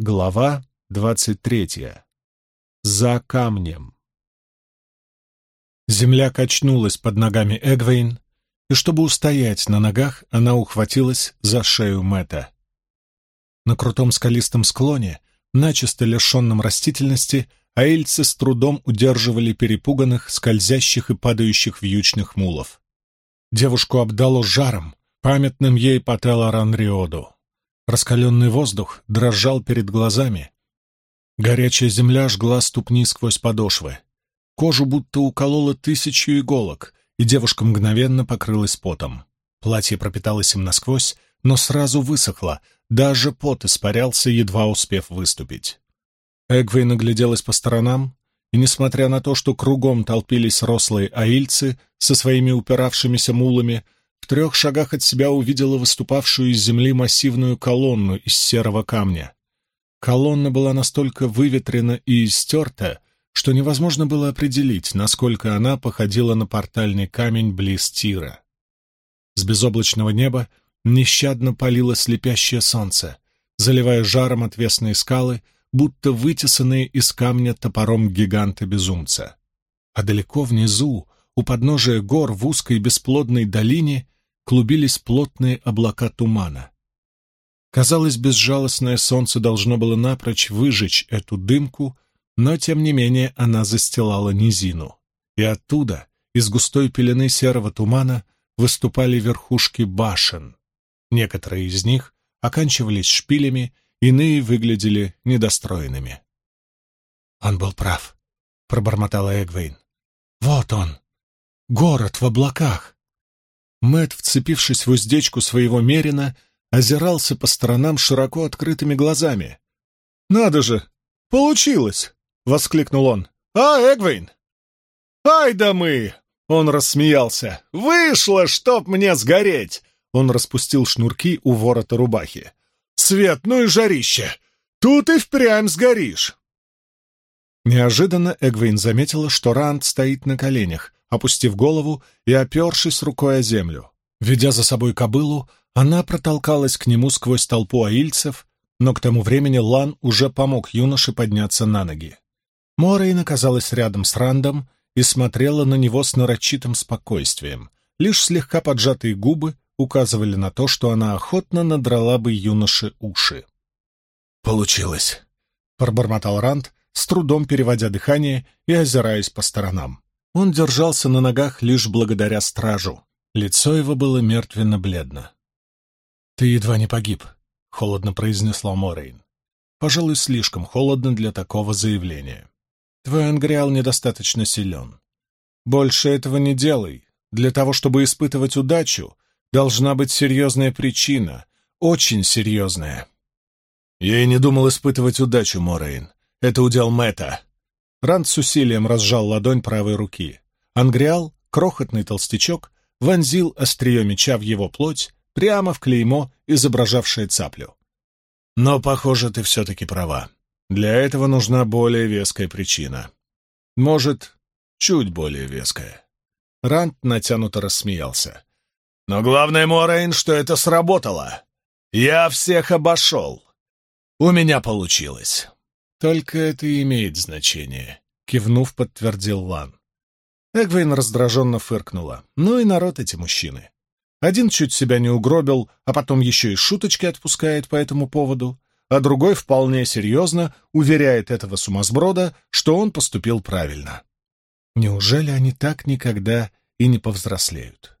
Глава двадцать третья. За камнем. Земля качнулась под ногами Эгвейн, и чтобы устоять на ногах, она ухватилась за шею Мэтта. На крутом скалистом склоне, начисто лишенном растительности, аильцы с трудом удерживали перепуганных, скользящих и падающих вьючных мулов. Девушку обдало жаром, памятным ей по Теларанриоду. Раскаленный воздух дрожал перед глазами. Горячая земля жгла ступни сквозь подошвы. Кожу будто уколола тысячу иголок, и девушка мгновенно покрылась потом. Платье пропиталось им насквозь, но сразу высохло, даже пот испарялся, едва успев выступить. Эгвей нагляделась по сторонам, и, несмотря на то, что кругом толпились рослые аильцы со своими упиравшимися мулами, в трех шагах от себя увидела выступавшую из земли массивную колонну из серого камня. Колонна была настолько выветрена и истерта, что невозможно было определить, насколько она походила на портальный камень близ Тира. С безоблачного неба нещадно палило слепящее солнце, заливая жаром отвесные скалы, будто вытесанные из камня топором гиганта-безумца. А далеко внизу, у подножия гор в узкой бесплодной долине, клубились плотные облака тумана. Казалось, безжалостное солнце должно было напрочь выжечь эту дымку, но, тем не менее, она застилала низину. И оттуда, из густой пелены серого тумана, выступали верхушки башен. Некоторые из них оканчивались шпилями, иные выглядели недостроенными. «Он был прав», — пробормотала Эгвейн. «Вот он, город в облаках. Мэт, вцепившись в уздечку своего мерина, озирался по сторонам широко открытыми глазами. «Надо же! Получилось!» — воскликнул он. «А, Эгвейн!» «Ай да мы!» — он рассмеялся. «Вышло, чтоб мне сгореть!» Он распустил шнурки у ворота рубахи. «Свет, ну и жарище! Тут и впрямь сгоришь!» Неожиданно Эгвейн заметила, что Ранд стоит на коленях, опустив голову и опершись рукой о землю. Ведя за собой кобылу, она протолкалась к нему сквозь толпу аильцев, но к тому времени Лан уже помог юноше подняться на ноги. Морейн оказалась рядом с Рандом и смотрела на него с нарочитым спокойствием. Лишь слегка поджатые губы указывали на то, что она охотно надрала бы юноше уши. «Получилось», — пробормотал Ранд, с трудом переводя дыхание и озираясь по сторонам. Он держался на ногах лишь благодаря стражу. Лицо его было мертвенно-бледно. «Ты едва не погиб», — холодно произнесла Морейн. «Пожалуй, слишком холодно для такого заявления. Твой ангриал недостаточно силен. Больше этого не делай. Для того, чтобы испытывать удачу, должна быть серьезная причина, очень серьезная». «Я и не думал испытывать удачу, Морейн. Это удел Мэтта», Ранд с усилием разжал ладонь правой руки. Ангриал, крохотный толстячок, вонзил острие меча в его плоть прямо в клеймо, изображавшее цаплю. Но, похоже, ты все-таки права. Для этого нужна более веская причина. Может, чуть более веская. Ранд натянуто рассмеялся. Но главное, Морейн, что это сработало. Я всех обошел. У меня получилось. «Только это имеет значение», — кивнув, подтвердил Лан. Эгвейн раздраженно фыркнула. «Ну и народ эти мужчины. Один чуть себя не угробил, а потом еще и шуточки отпускает по этому поводу, а другой вполне серьезно уверяет этого сумасброда, что он поступил правильно. Неужели они так никогда и не повзрослеют?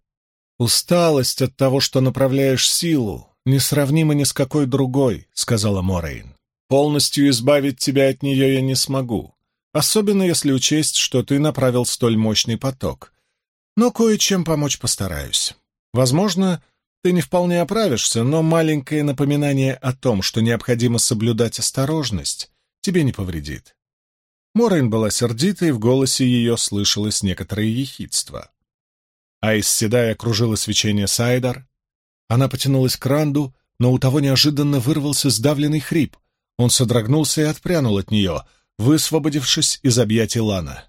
«Усталость от того, что направляешь силу, несравнима ни с какой другой», — сказала Морейн. Полностью избавить тебя от нее я не смогу, особенно если учесть, что ты направил столь мощный поток. Но кое-чем помочь постараюсь. Возможно, ты не вполне оправишься, но маленькое напоминание о том, что необходимо соблюдать осторожность, тебе не повредит. Морейн была сердита, и в голосе ее слышалось некоторое ехидство. А из седая окружила свечение Сайдар. Она потянулась к Ранду, но у того неожиданно вырвался сдавленный хрип — он содрогнулся и отпрянул от нее, высвободившись из объятий Лана.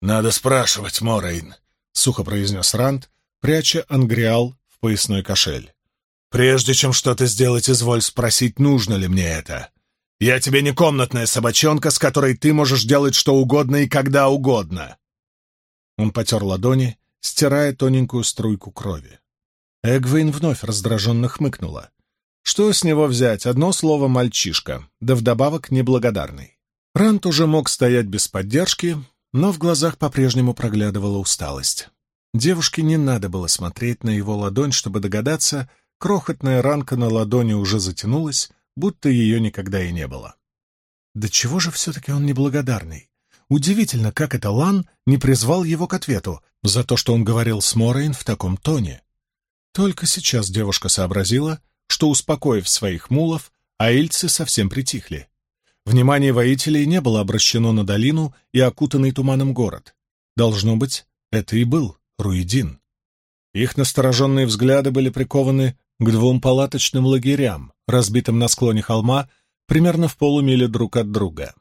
«Надо спрашивать, Морейн», — сухо произнес Ранд, пряча ангриал в поясной кошель. «Прежде чем что-то сделать, изволь спросить, нужно ли мне это. «Я тебе не комнатная собачонка, с которой ты можешь делать что угодно и когда угодно!» Он потер ладони, стирая тоненькую струйку крови. Эгвейн вновь раздраженно хмыкнула. Что с него взять? Одно слово «мальчишка», да вдобавок неблагодарный. Рант уже мог стоять без поддержки, но в глазах по-прежнему проглядывала усталость. Девушке не надо было смотреть на его ладонь, чтобы догадаться, крохотная ранка на ладони уже затянулась, будто ее никогда и не было. Да чего же все-таки он неблагодарный? Удивительно, как это Лан не призвал его к ответу за то, что он говорил с Морейн в таком тоне. Только сейчас девушка сообразила, что, успокоив своих мулов, аильцы совсем притихли. Внимание воителей не было обращено на долину и окутанный туманом город. Должно быть, это и был Руидин. Их настороженные взгляды были прикованы к двум палаточным лагерям, разбитым на склоне холма, примерно в полумиле друг от друга.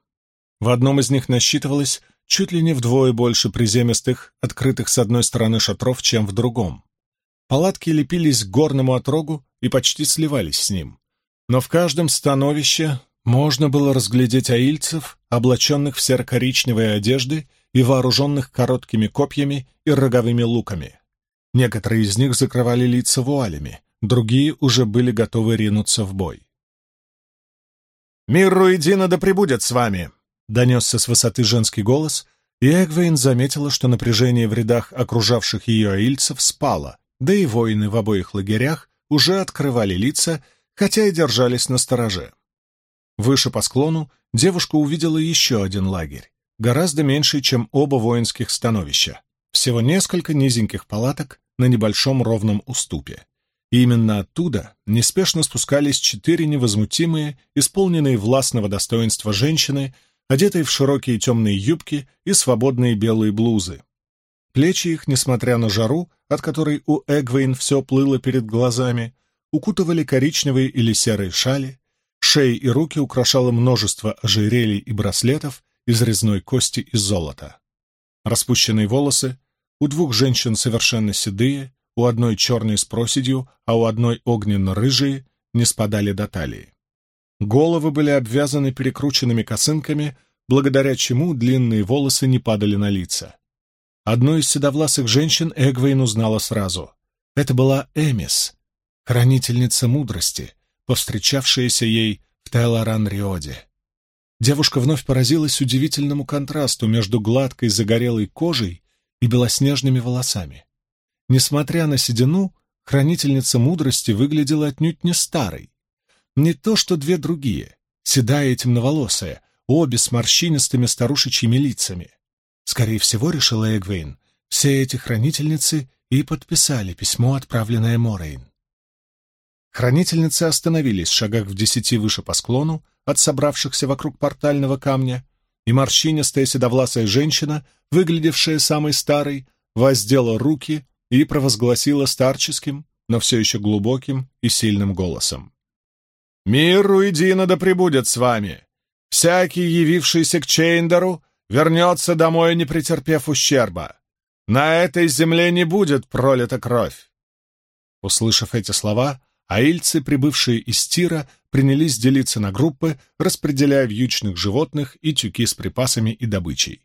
В одном из них насчитывалось чуть ли не вдвое больше приземистых, открытых с одной стороны шатров, чем в другом. Палатки лепились к горному отрогу и почти сливались с ним. Но в каждом становище можно было разглядеть аильцев, облаченных в серо-коричневые одежды и вооруженных короткими копьями и роговыми луками. Некоторые из них закрывали лица вуалями, другие уже были готовы ринуться в бой. «Мир Руидина да пребудет с вами!» — донесся с высоты женский голос, и Эгвейн заметила, что напряжение в рядах окружавших ее аильцев спало, да и воины в обоих лагерях уже открывали лица, хотя и держались на стороже. Выше по склону девушка увидела еще один лагерь, гораздо меньший, чем оба воинских становища. Всего несколько низеньких палаток на небольшом ровном уступе. И именно оттуда неспешно спускались четыре невозмутимые, исполненные властного достоинства женщины, одетые в широкие темные юбки и свободные белые блузы. Плечи их, несмотря на жару, от которой у Эгвейн все плыло перед глазами, укутывали коричневые или серые шали, шеи и руки украшало множество ожерелий и браслетов из резной кости и золота. Распущенные волосы, у двух женщин совершенно седые, у одной черные с проседью, а у одной огненно-рыжие, не спадали до талии. Головы были обвязаны перекрученными косынками, благодаря чему длинные волосы не падали на лица. Одну из седовласых женщин Эгвейн узнала сразу. Это была Эмис, хранительница мудрости, повстречавшаяся ей в Телоран-Риоде. Девушка вновь поразилась удивительному контрасту между гладкой загорелой кожей и белоснежными волосами. Несмотря на седину, хранительница мудрости выглядела отнюдь не старой. Не то что две другие, седая и темноволосая, обе с морщинистыми старушечьими лицами. Скорее всего, решила Эгвейн, все эти хранительницы и подписали письмо, отправленное Морейн. Хранительницы остановились в шагах в десяти выше по склону от собравшихся вокруг портального камня, и морщинистая седовласая женщина, выглядевшая самой старой, воздела руки и провозгласила старческим, но все еще глубоким и сильным голосом. «Мир Руидина да пребудет с вами! Всякий, явившийся к Чейндеру, вернется домой, не претерпев ущерба. На этой земле не будет пролита кровь. Услышав эти слова, аильцы, прибывшие из Тира, принялись делиться на группы, распределяя вьючных животных и тюки с припасами и добычей.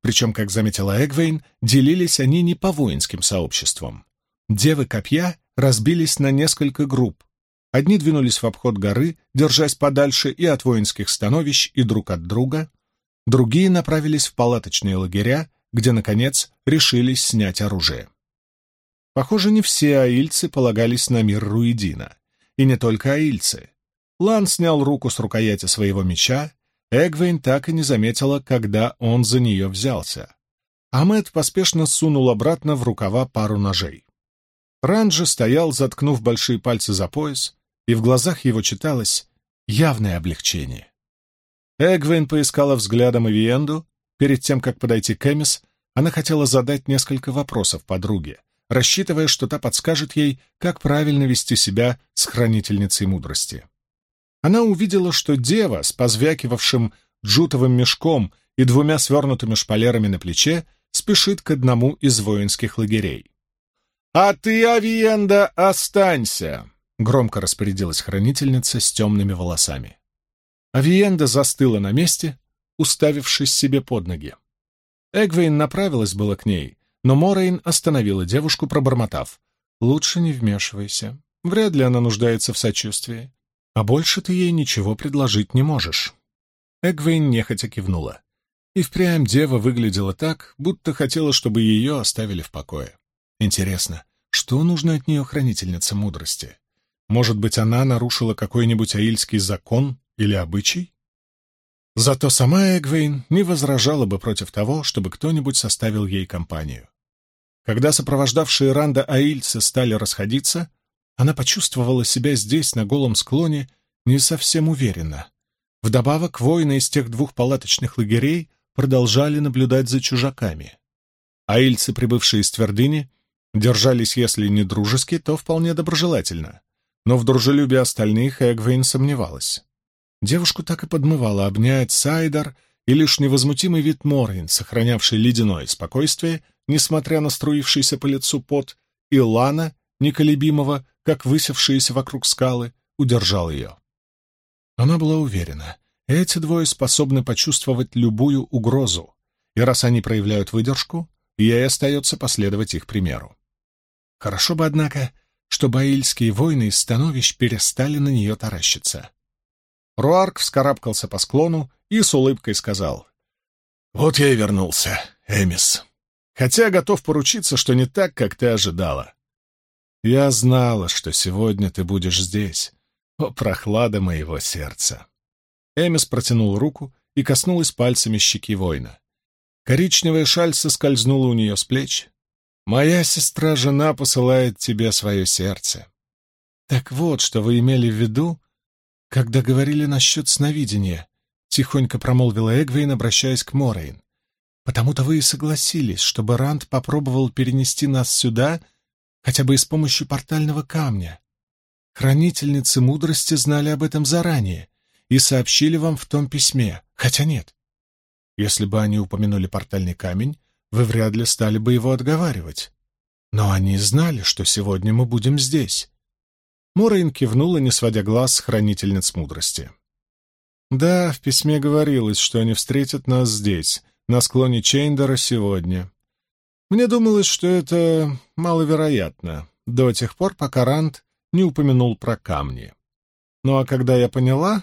Причем, как заметила Эгвейн, делились они не по воинским сообществам. Девы копья разбились на несколько групп. Одни двинулись в обход горы, держась подальше и от воинских становищ, и друг от друга, Другие направились в палаточные лагеря, где, наконец, решились снять оружие. Похоже, не все аильцы полагались на мир Руидина. И не только аильцы. Лан снял руку с рукояти своего меча, Эгвейн так и не заметила, когда он за нее взялся. Амет поспешно сунул обратно в рукава пару ножей. Ранджи стоял, заткнув большие пальцы за пояс, и в глазах его читалось явное облегчение. Эгвин поискала взглядом Эвиенду. Перед тем, как подойти к Эмис, она хотела задать несколько вопросов подруге, рассчитывая, что та подскажет ей, как правильно вести себя с хранительницей мудрости. Она увидела, что дева с позвякивавшим джутовым мешком и двумя свернутыми шпалерами на плече спешит к одному из воинских лагерей. «А ты, Авиенда, останься!» — громко распорядилась хранительница с темными волосами. Авиенда застыла на месте, уставившись себе под ноги. Эгвейн направилась было к ней, но Морейн остановила девушку, пробормотав. «Лучше не вмешивайся. Вряд ли она нуждается в сочувствии. А больше ты ей ничего предложить не можешь». Эгвейн нехотя кивнула. И впрямь дева выглядела так, будто хотела, чтобы ее оставили в покое. Интересно, что нужно от нее хранительнице мудрости? Может быть, она нарушила какой-нибудь аильский закон или обычай? Зато сама Эгвейн не возражала бы против того, чтобы кто-нибудь составил ей компанию. Когда сопровождавшие Ранда аильцы стали расходиться, она почувствовала себя здесь, на голом склоне, не совсем уверенно. Вдобавок, воины из тех двух палаточных лагерей продолжали наблюдать за чужаками. Аильцы, прибывшие из твердыни, держались, если не дружески, то вполне доброжелательно. Но в дружелюбии остальных Эгвейн сомневалась. Девушку так и подмывало обнять Сайдар и лишь невозмутимый вид Морин, сохранявший ледяное спокойствие, несмотря на струившийся по лицу пот, и Лана, неколебимого, как высевшиеся вокруг скалы, удержал ее. Она была уверена, эти двое способны почувствовать любую угрозу, и раз они проявляют выдержку, ей остается последовать их примеру. Хорошо бы, однако, чтобы аильские воины из становищ перестали на нее таращиться. Руарк вскарабкался по склону и с улыбкой сказал. «Вот я и вернулся, Эмис. Хотя готов поручиться, что не так, как ты ожидала. Я знала, что сегодня ты будешь здесь. О, прохлада моего сердца!» Эмис протянул руку и коснулась пальцами щеки воина. Коричневая шаль соскользнула у нее с плеч. «Моя сестра-жена посылает тебе свое сердце». «Так вот, что вы имели в виду, когда говорили насчет сновидения», — тихонько промолвила Эгвейн, обращаясь к Морейн. «Потому-то вы и согласились, чтобы Ранд попробовал перенести нас сюда хотя бы и с помощью портального камня. Хранительницы мудрости знали об этом заранее и сообщили вам в том письме, хотя нет. Если бы они упомянули портальный камень, вы вряд ли стали бы его отговаривать. Но они знали, что сегодня мы будем здесь. Морейн кивнула, не сводя глаз с хранительниц мудрости. «Да, в письме говорилось, что они встретят нас здесь, на склоне Чейндера сегодня. Мне думалось, что это маловероятно, до тех пор, пока Ранд не упомянул про камни. Ну а когда я поняла,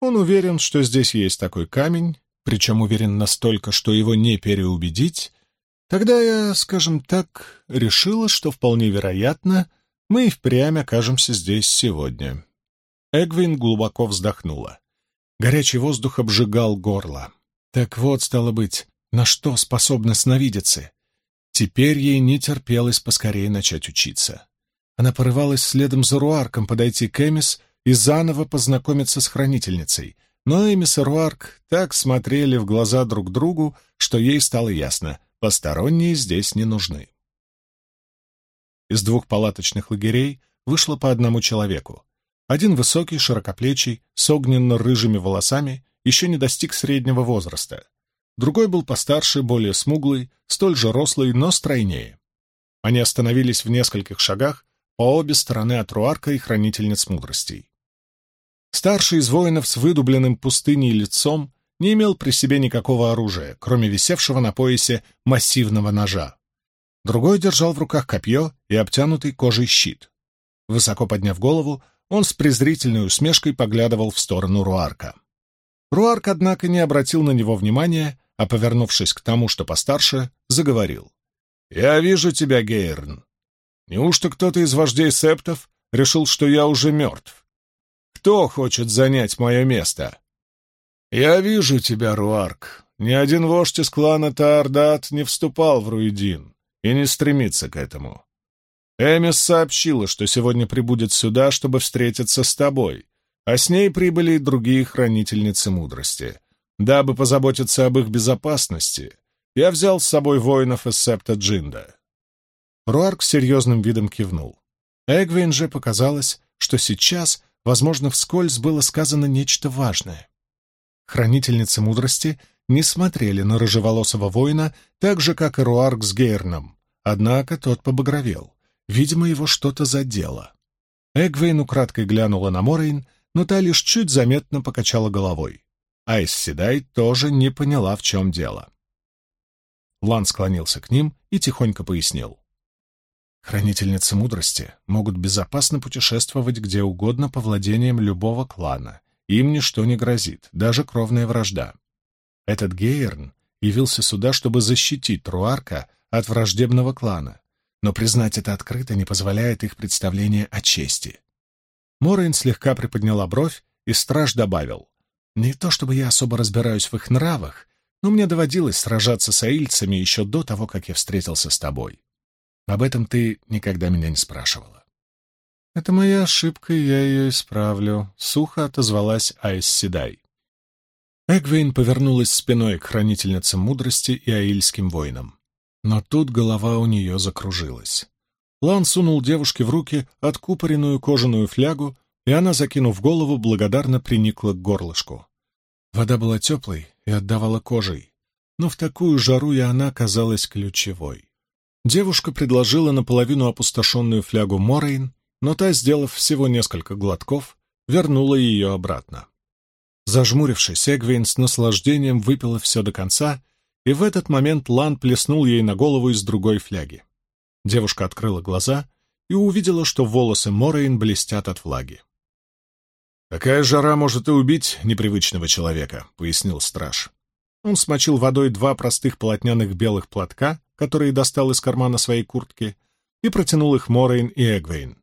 он уверен, что здесь есть такой камень, причем уверен настолько, что его не переубедить, тогда я, скажем так, решила, что вполне вероятно, мы и впрямь окажемся здесь сегодня. Эгвин глубоко вздохнула. Горячий воздух обжигал горло. Так вот, стало быть, на что способны сновидицы. Теперь ей не терпелось поскорее начать учиться. Она порывалась следом за Руарком подойти к Эмис и заново познакомиться с хранительницей, но Эмис и Руарк так смотрели в глаза друг другу, что ей стало ясно — посторонние здесь не нужны. Из двух палаточных лагерей вышло по одному человеку. Один высокий, широкоплечий, с огненно-рыжими волосами, еще не достиг среднего возраста. Другой был постарше, более смуглый, столь же рослый, но стройнее. Они остановились в нескольких шагах по обе стороны от Руарка и Хранительниц Мудростей. Старший из воинов с выдубленным пустыней лицом не имел при себе никакого оружия, кроме висевшего на поясе массивного ножа. Другой держал в руках копье и обтянутый кожей щит. Высоко подняв голову, он с презрительной усмешкой поглядывал в сторону Руарка. Руарк, однако, не обратил на него внимания, а, повернувшись к тому, что постарше, заговорил. «Я вижу тебя, Гейрн. Неужто кто-то из вождей септов решил, что я уже мертв? Кто хочет занять мое место?» «Я вижу тебя, Руарк. Ни один вождь из клана Таардат не вступал в Руидин и не стремится к этому. Эмис сообщила, что сегодня прибудет сюда, чтобы встретиться с тобой, а с ней прибыли и другие хранительницы мудрости. Дабы позаботиться об их безопасности, я взял с собой воинов из септа Джинда. Руарк серьезным видом кивнул. Эгвин же показалось, что сейчас, возможно, вскользь было сказано нечто важное. Хранительницы мудрости не смотрели на рыжеволосого воина так же, как и Руарк с Гейрном, однако тот побагровел. Видимо, его что-то задело. Эгвейн украдкой глянула на Морейн, но та лишь чуть заметно покачала головой. Айс Седай тоже не поняла, в чем дело. Лан склонился к ним и тихонько пояснил. Хранительницы мудрости могут безопасно путешествовать где угодно по владениям любого клана. Им ничто не грозит, даже кровная вражда. Этот Гейерн явился сюда, чтобы защитить Труарка от враждебного клана, но признать это открыто не позволяет их представление о чести. Морейн слегка приподняла бровь, и страж добавил. «Не то чтобы я особо разбираюсь в их нравах, но мне доводилось сражаться с аильцами еще до того, как я встретился с тобой. Об этом ты никогда меня не спрашивала. «Это моя ошибка, я ее исправлю», — сухо отозвалась Айс Седай. Эгвейн повернулась спиной к хранительницам мудрости и аильским воинам. Но тут голова у нее закружилась. Лан сунул девушке в руки откупоренную кожаную флягу, и она, закинув голову, благодарно приникла к горлышку. Вода была теплой и отдавала кожей, но в такую жару и она казалась ключевой. Девушка предложила наполовину опустошенную флягу Морейн, но та, сделав всего несколько глотков, вернула ее обратно. Зажмурившись, Эгвейн с наслаждением выпила все до конца, и в этот момент Лан плеснул ей на голову из другой фляги. Девушка открыла глаза и увидела, что волосы Морейн блестят от влаги. «Такая жара может и убить непривычного человека», — пояснил страж. Он смочил водой два простых полотняных белых платка, которые достал из кармана своей куртки, и протянул их Морейн и Эгвейн.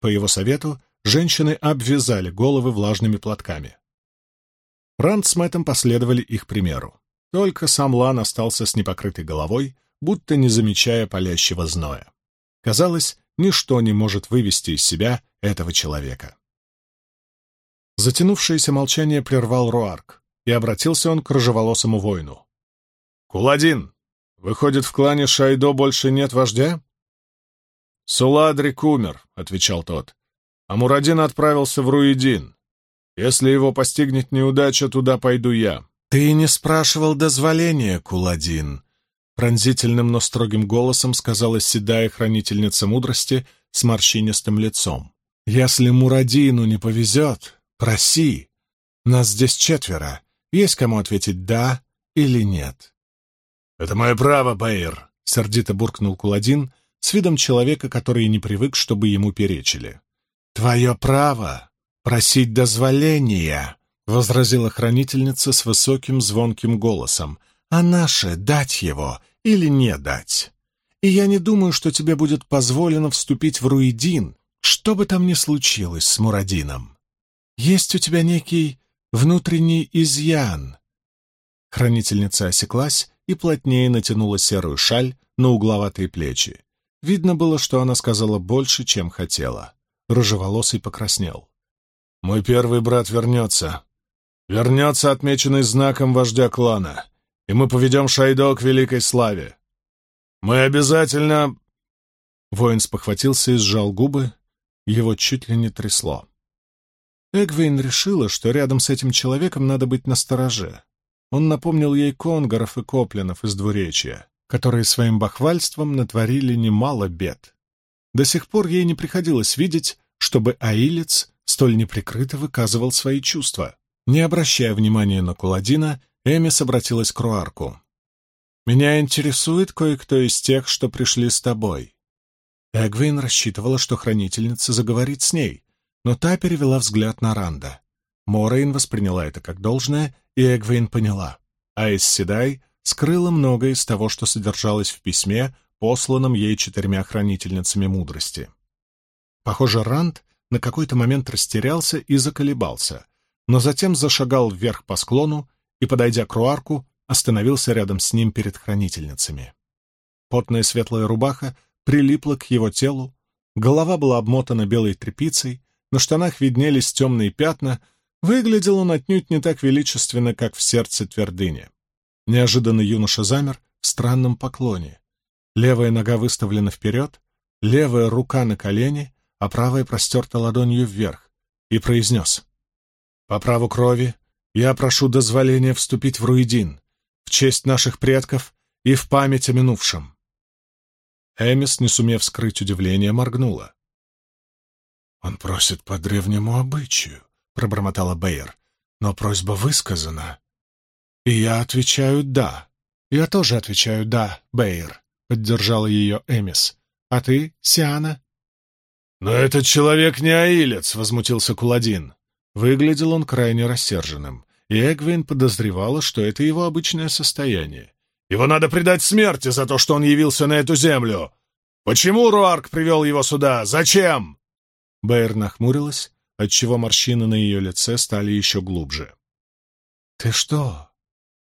По его совету женщины обвязали головы влажными платками. Ранд с Мэттом последовали их примеру. Только сам Лан остался с непокрытой головой, будто не замечая палящего зноя. Казалось, ничто не может вывести из себя этого человека. Затянувшееся молчание прервал Руарк, и обратился он к рыжеволосому воину. «Куладин, Выходит, в клане Шайдо больше нет вождя? Суладрик умер, — отвечал тот. А Мурадин отправился в Руидин. Если его постигнет неудача, туда пойду я. Ты не спрашивал дозволения, Куладин, — пронзительным, но строгим голосом сказала седая хранительница мудрости с морщинистым лицом. Если Мурадину не повезет, проси. Нас здесь четверо. Есть кому ответить «да» или «нет». «Это мое право, Бэйр», — сердито буркнул Куладин с видом человека, который не привык, чтобы ему перечили. «Твое право просить дозволения», — возразила хранительница с высоким звонким голосом, «а наше — дать его или не дать. И я не думаю, что тебе будет позволено вступить в Руидин, что бы там ни случилось с Мурадином. Есть у тебя некий внутренний изъян». Хранительница осеклась и плотнее натянула серую шаль на угловатые плечи. Видно было, что она сказала больше, чем хотела. Рыжеволосый покраснел. «Мой первый брат вернется. Вернется, отмеченный знаком вождя клана, и мы поведем Шайдо к великой славе. Мы обязательно...» Воин спохватился и сжал губы, его чуть ли не трясло. Эгвейн решила, что рядом с этим человеком надо быть настороже. Он напомнил ей конгоров и коплинов из двуречья, которые своим бахвальством натворили немало бед. До сих пор ей не приходилось видеть, чтобы аилец столь неприкрыто выказывал свои чувства. Не обращая внимания на Куладина, Эмис обратилась к Руарку. «Меня интересует кое-кто из тех, что пришли с тобой». Эгвейн рассчитывала, что хранительница заговорит с ней, но та перевела взгляд на Ранда. Морейн восприняла это как должное, и Эгвейн поняла. Айс Седай скрыла многое из того, что содержалось в письме, посланном ей четырьмя хранительницами мудрости. Похоже, Ранд на какой-то момент растерялся и заколебался, но затем зашагал вверх по склону и, подойдя к Руарку, остановился рядом с ним перед хранительницами. Потная светлая рубаха прилипла к его телу, голова была обмотана белой тряпицей, на штанах виднелись темные пятна — Выглядел он отнюдь не так величественно, как в сердце твердыни. Неожиданно юноша замер в странном поклоне. Левая нога выставлена вперед, левая рука на колени, а правая простерта ладонью вверх, и произнес. «По праву крови я прошу дозволения вступить в Руидин, в честь наших предков и в память о минувшем». Эмис, не сумев скрыть удивление, моргнула. «Он просит по древнему обычаю», — пробормотала Бэйр. «Но просьба высказана». «И я отвечаю «да». «Я тоже отвечаю «да», Бэйр», — поддержала ее Эмис. «А ты, Сиана?» «Но этот человек не аилец», — возмутился Куладин. Выглядел он крайне рассерженным, и Эгвин подозревала, что это его обычное состояние. «Его надо предать смерти за то, что он явился на эту землю! Почему Руарк привел его сюда? Зачем?» Бэйр нахмурилась, отчего морщины на ее лице стали еще глубже. «Ты что,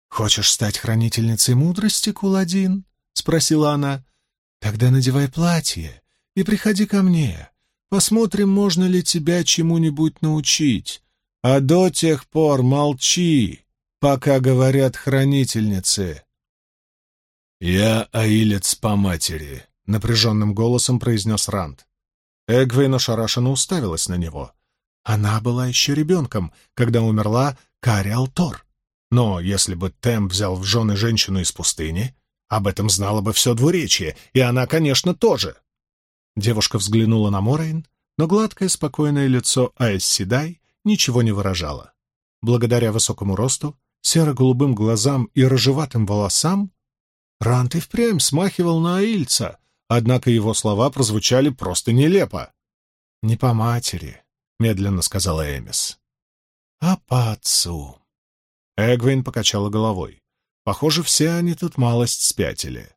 хочешь стать хранительницей мудрости, Куладин?» — спросила она. «Тогда надевай платье и приходи ко мне. Посмотрим, можно ли тебя чему-нибудь научить. А до тех пор молчи, пока говорят хранительницы». «Я аилец по матери», — напряженным голосом произнес Ранд. Эгвейн ошарашенно уставилась на него. Она была еще ребенком, когда умерла Кари Алтор. Но если бы Тем взял в жены женщину из пустыни, об этом знало бы все двуречье, и она, конечно, тоже. Девушка взглянула на Морейн, но гладкое, спокойное лицо Айс Седай ничего не выражало. Благодаря высокому росту, серо-голубым глазам и рыжеватым волосам, Рант и впрямь смахивал на Аильца, однако его слова прозвучали просто нелепо. «Не по матери», — медленно сказала Эмис. «А по отцу». Эгвин покачала головой. Похоже, все они тут малость спятили.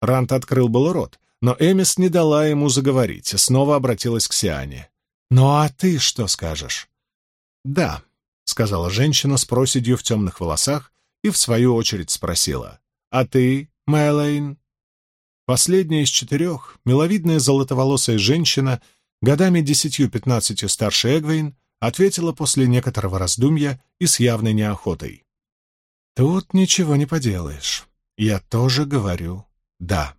Рант открыл был рот, но Эмис не дала ему заговорить и снова обратилась к Сиане. «Ну а ты что скажешь?» «Да», — сказала женщина с проседью в темных волосах и в свою очередь спросила. «А ты, Мэлэйн?» Последняя из четырех, миловидная золотоволосая женщина, годами десятью-пятнадцатью старше Эгвейн, ответила после некоторого раздумья и с явной неохотой. «Тут ничего не поделаешь. Я тоже говорю «да».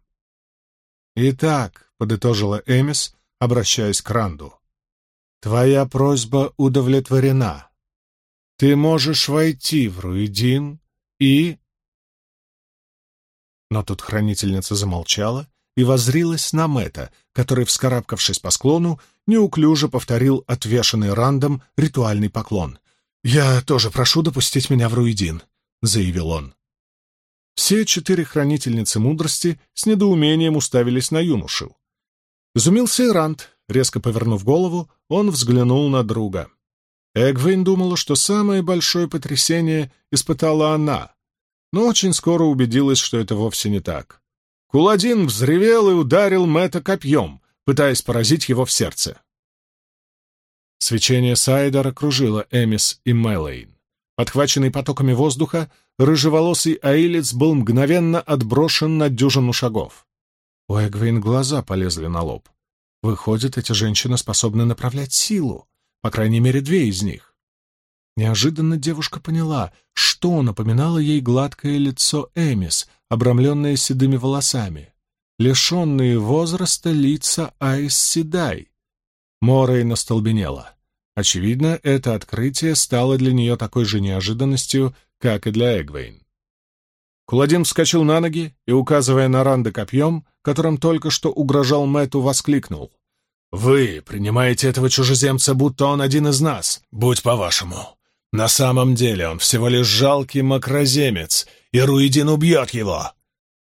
«Итак», — подытожила Эмис, обращаясь к Ранду, — «твоя просьба удовлетворена. Ты можешь войти в Руидин и...» Но тут хранительница замолчала и возрилась на Мэта, который, вскарабкавшись по склону, неуклюже повторил отвешенный Рандом ритуальный поклон. «Я тоже прошу допустить меня в Руидин», — заявил он. Все четыре хранительницы мудрости с недоумением уставились на юношу. Изумился и. Резко повернув голову, он взглянул на друга. Эгвейн думала, что самое большое потрясение испытала она, но очень скоро убедилась, что это вовсе не так. Куладин взревел и ударил Мэтта копьем, пытаясь поразить его в сердце. Свечение Сайдер окружило Эмис и Мэлэйн. Подхваченный потоками воздуха, рыжеволосый аилец был мгновенно отброшен на дюжину шагов. У Эгвейн глаза полезли на лоб. Выходит, эти женщины способны направлять силу, по крайней мере, две из них. Неожиданно девушка поняла, что напоминало ей гладкое лицо Эмис, обрамленное седыми волосами. Лишенные возраста лица Айс Седай. Морей настолбенела. Очевидно, это открытие стало для нее такой же неожиданностью, как и для Эгвейн. Куладин вскочил на ноги и, указывая на Ранда копьем, которым только что угрожал Мэту, воскликнул. «Вы принимаете этого чужеземца, будто он один из нас. Будь по-вашему. На самом деле он всего лишь жалкий макроземец, и Руидин убьет его.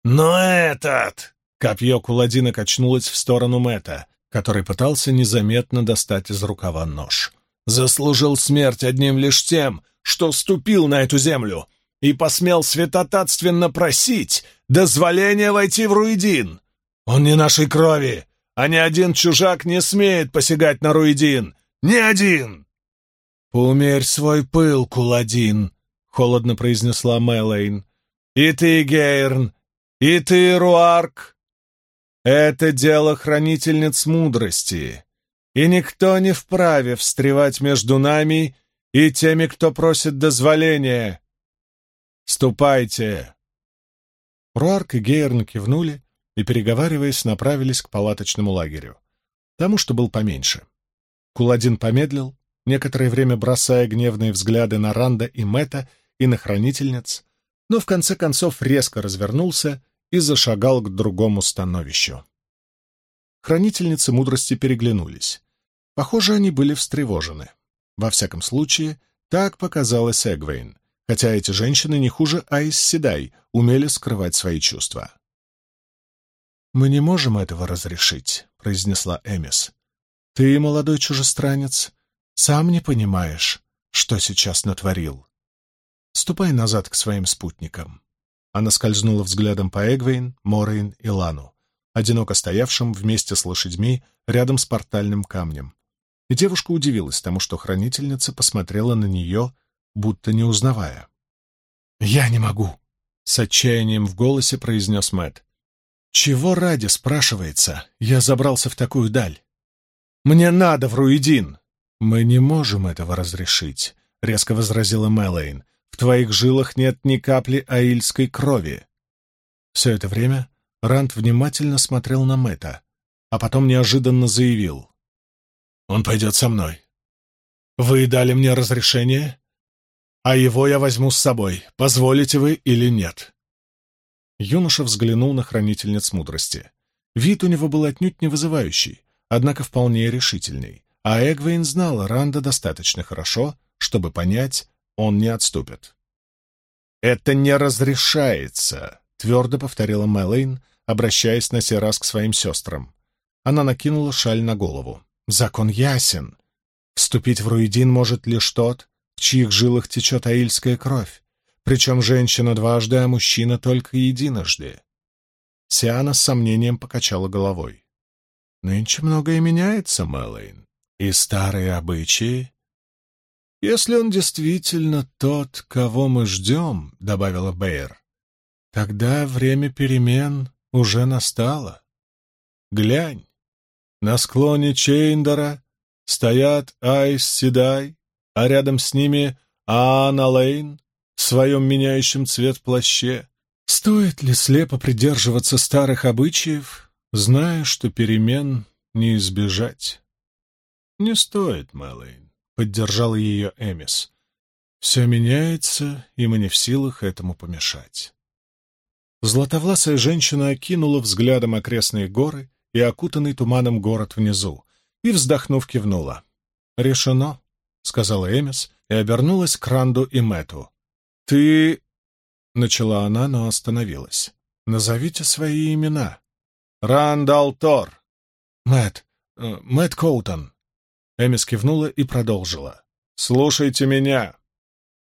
Но этот...» Копье Куладина качнулось в сторону Мэта, который пытался незаметно достать из рукава нож. «Заслужил смерть одним лишь тем, что ступил на эту землю и посмел святотатственно просить дозволения войти в Руидин. Он не нашей крови, а ни один чужак не смеет посягать на Руидин. Ни один!» «Умерь свой пыл, Куладин», — холодно произнесла Мэлэйн. «И ты, Гейрн, и ты, Руарк. Это дело хранительниц мудрости, и никто не вправе встревать между нами и теми, кто просит дозволения. Ступайте!» Руарк и Гейрн кивнули и, переговариваясь, направились к палаточному лагерю, тому, что был поменьше. Куладин помедлил, некоторое время бросая гневные взгляды на Ранда и Мэтта и на хранительниц, но в конце концов резко развернулся и зашагал к другому становищу. Хранительницы мудрости переглянулись. Похоже, они были встревожены. Во всяком случае, так показалось Эгвейн, хотя эти женщины не хуже Айс Седай умели скрывать свои чувства. «Мы не можем этого разрешить», — произнесла Эмис. «Ты, молодой чужестранец, сам не понимаешь, что сейчас натворил. Ступай назад к своим спутникам». Она скользнула взглядом по Эгвейн, Морейн и Лану, одиноко стоявшим вместе с лошадьми рядом с портальным камнем. И девушка удивилась тому, что хранительница посмотрела на нее, будто не узнавая. «Я не могу!» — с отчаянием в голосе произнес Мэтт. «Чего ради, спрашивается, я забрался в такую даль? Мне надо в Руидин!» «Мы не можем этого разрешить», — резко возразила Мэлэйн. «В твоих жилах нет ни капли аильской крови». Все это время Ранд внимательно смотрел на Мэтта, а потом неожиданно заявил. «Он пойдет со мной. Вы дали мне разрешение, а его я возьму с собой, позволите вы или нет». Юноша взглянул на хранительниц мудрости. Вид у него был отнюдь не вызывающий, однако вполне решительный, а Эгвейн знала Ранда достаточно хорошо, чтобы понять, он не отступит. «Это не разрешается», — твердо повторила Мэлэйн, обращаясь на сей раз к своим сестрам. Она накинула шаль на голову. «Закон ясен. Вступить в Руидин может лишь тот, в чьих жилах течет аильская кровь, причем женщина дважды, а мужчина только единожды». Сиана с сомнением покачала головой. «Нынче многое меняется, Мэлэйн, и старые обычаи «Если он действительно тот, кого мы ждем», — добавила Бэйр, — «тогда время перемен уже настало. Глянь, на склоне Чейндера стоят Айз Седай, а рядом с ними Аан'аллейн в своем меняющем цвет плаще. Стоит ли слепо придерживаться старых обычаев, зная, что перемен не избежать? Не стоит, Мэлэйн, — поддержала ее Эмис. Все меняется, и мы не в силах этому помешать. Златовласая женщина окинула взглядом окрестные горы и окутанный туманом город внизу, и, вздохнув, кивнула. «Решено», — сказала Эмис и обернулась к Ранду и Мэту. «Ты...» — начала она, но остановилась. «Назовите свои имена». «Рандал Тор». «Мэтт... Э, Мэтт Коутон». Эмис кивнула и продолжила. «Слушайте меня.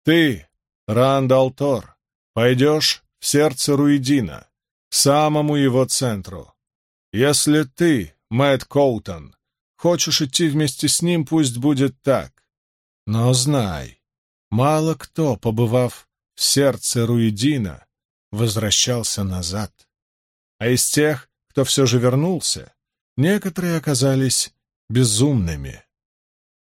Ты, Рандал Тор, пойдешь сердце Руидина, самому его центру. Если ты, Мэтт Коутон, хочешь идти вместе с ним, пусть будет так. Но знай, мало кто, побывав в сердце Руидина, возвращался назад. А из тех, кто все же вернулся, некоторые оказались безумными.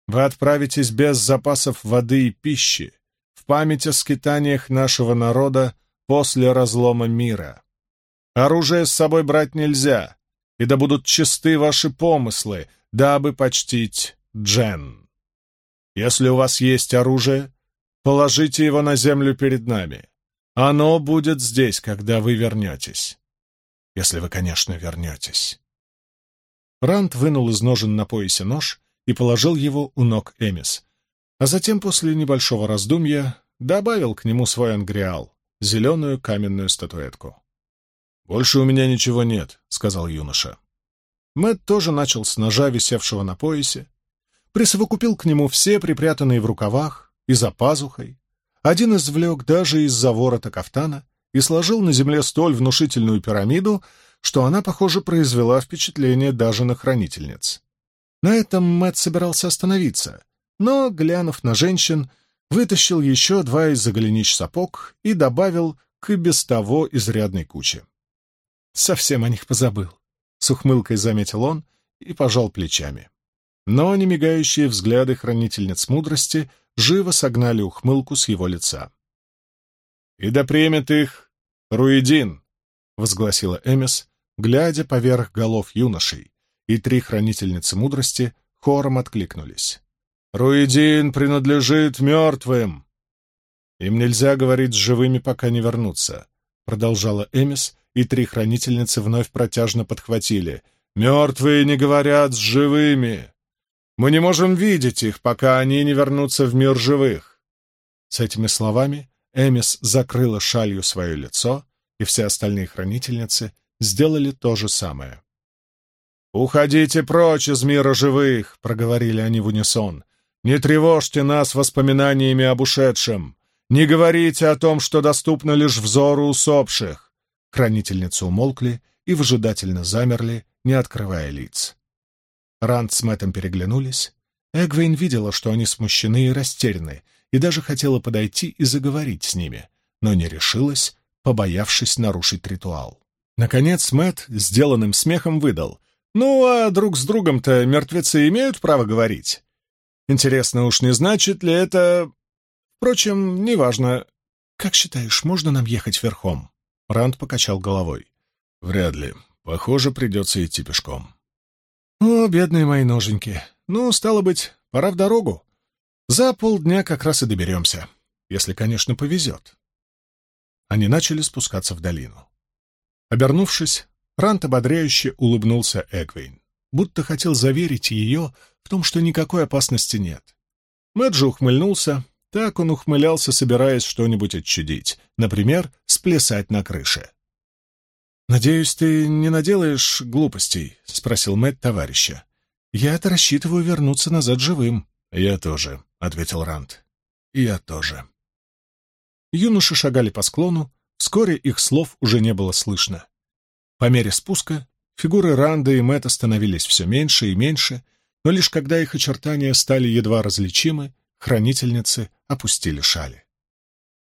Вы отправитесь без запасов воды и пищи, в память о скитаниях нашего народа после разлома мира. Оружие с собой брать нельзя, и да будут чисты ваши помыслы, дабы почтить Джен. Если у вас есть оружие, положите его на землю перед нами. Оно будет здесь, когда вы вернетесь. Если вы, конечно, вернетесь. Рант вынул из ножен на поясе нож и положил его у ног Эмис, а затем после небольшого раздумья добавил к нему свой ангриал зеленую каменную статуэтку. «Больше у меня ничего нет», — сказал юноша. Мэт тоже начал с ножа, висевшего на поясе, присовокупил к нему все припрятанные в рукавах и за пазухой, один извлек даже из-за ворота кафтана и сложил на земле столь внушительную пирамиду, что она, похоже, произвела впечатление даже на хранительниц. На этом Мэт собирался остановиться, но, глянув на женщин, вытащил еще два из-за сапог и добавил к без того изрядной куче. Совсем о них позабыл. С ухмылкой заметил он и пожал плечами. Но немигающие взгляды хранительниц мудрости живо согнали ухмылку с его лица. «И да примет их Руидин!» — возгласила Эмис, глядя поверх голов юношей, и три хранительницы мудрости хором откликнулись. Руидин принадлежит мертвым. Им нельзя говорить с живыми, пока не вернутся, продолжала Эмис, и три хранительницы вновь протяжно подхватили. Мертвые не говорят с живыми. Мы не можем видеть их, пока они не вернутся в мир живых». С этими словами Эмис закрыла шалью свое лицо, и все остальные хранительницы сделали то же самое. «Уходите прочь из мира живых!» — проговорили они в унисон. «Не тревожьте нас воспоминаниями об ушедшем! Не говорите о том, что доступно лишь взору усопших!» Хранительницы умолкли и выжидательно замерли, не открывая лиц. Ранд с Мэттом переглянулись. Эгвейн видела, что они смущены и растеряны, и даже хотела подойти и заговорить с ними, но не решилась, побоявшись нарушить ритуал. Наконец Мэтт сделанным смехом выдал. «Ну, а друг с другом-то мертвецы имеют право говорить? Интересно уж, не значит ли это... Впрочем, неважно. Как считаешь, можно нам ехать верхом?» Ранд покачал головой. «Вряд ли. Похоже, придется идти пешком». «О, бедные мои ноженьки. Ну, стало быть, пора в дорогу. За полдня как раз и доберемся, если, конечно, повезет». Они начали спускаться в долину. Обернувшись, Рант ободряюще улыбнулся Эгвейн, будто хотел заверить ее в том, что никакой опасности нет. Мэджи ухмыльнулся, так он ухмылялся, собираясь что-нибудь отчудить, например, сплясать на крыше. «Надеюсь, ты не наделаешь глупостей?» — спросил Мэтт товарища. «Я-то рассчитываю вернуться назад живым». «Я тоже», — ответил Рант. «Я тоже». Юноши шагали по склону, вскоре их слов уже не было слышно. По мере спуска фигуры Ранда и Мэтта становились все меньше и меньше, но лишь когда их очертания стали едва различимы, хранительницы опустили шали.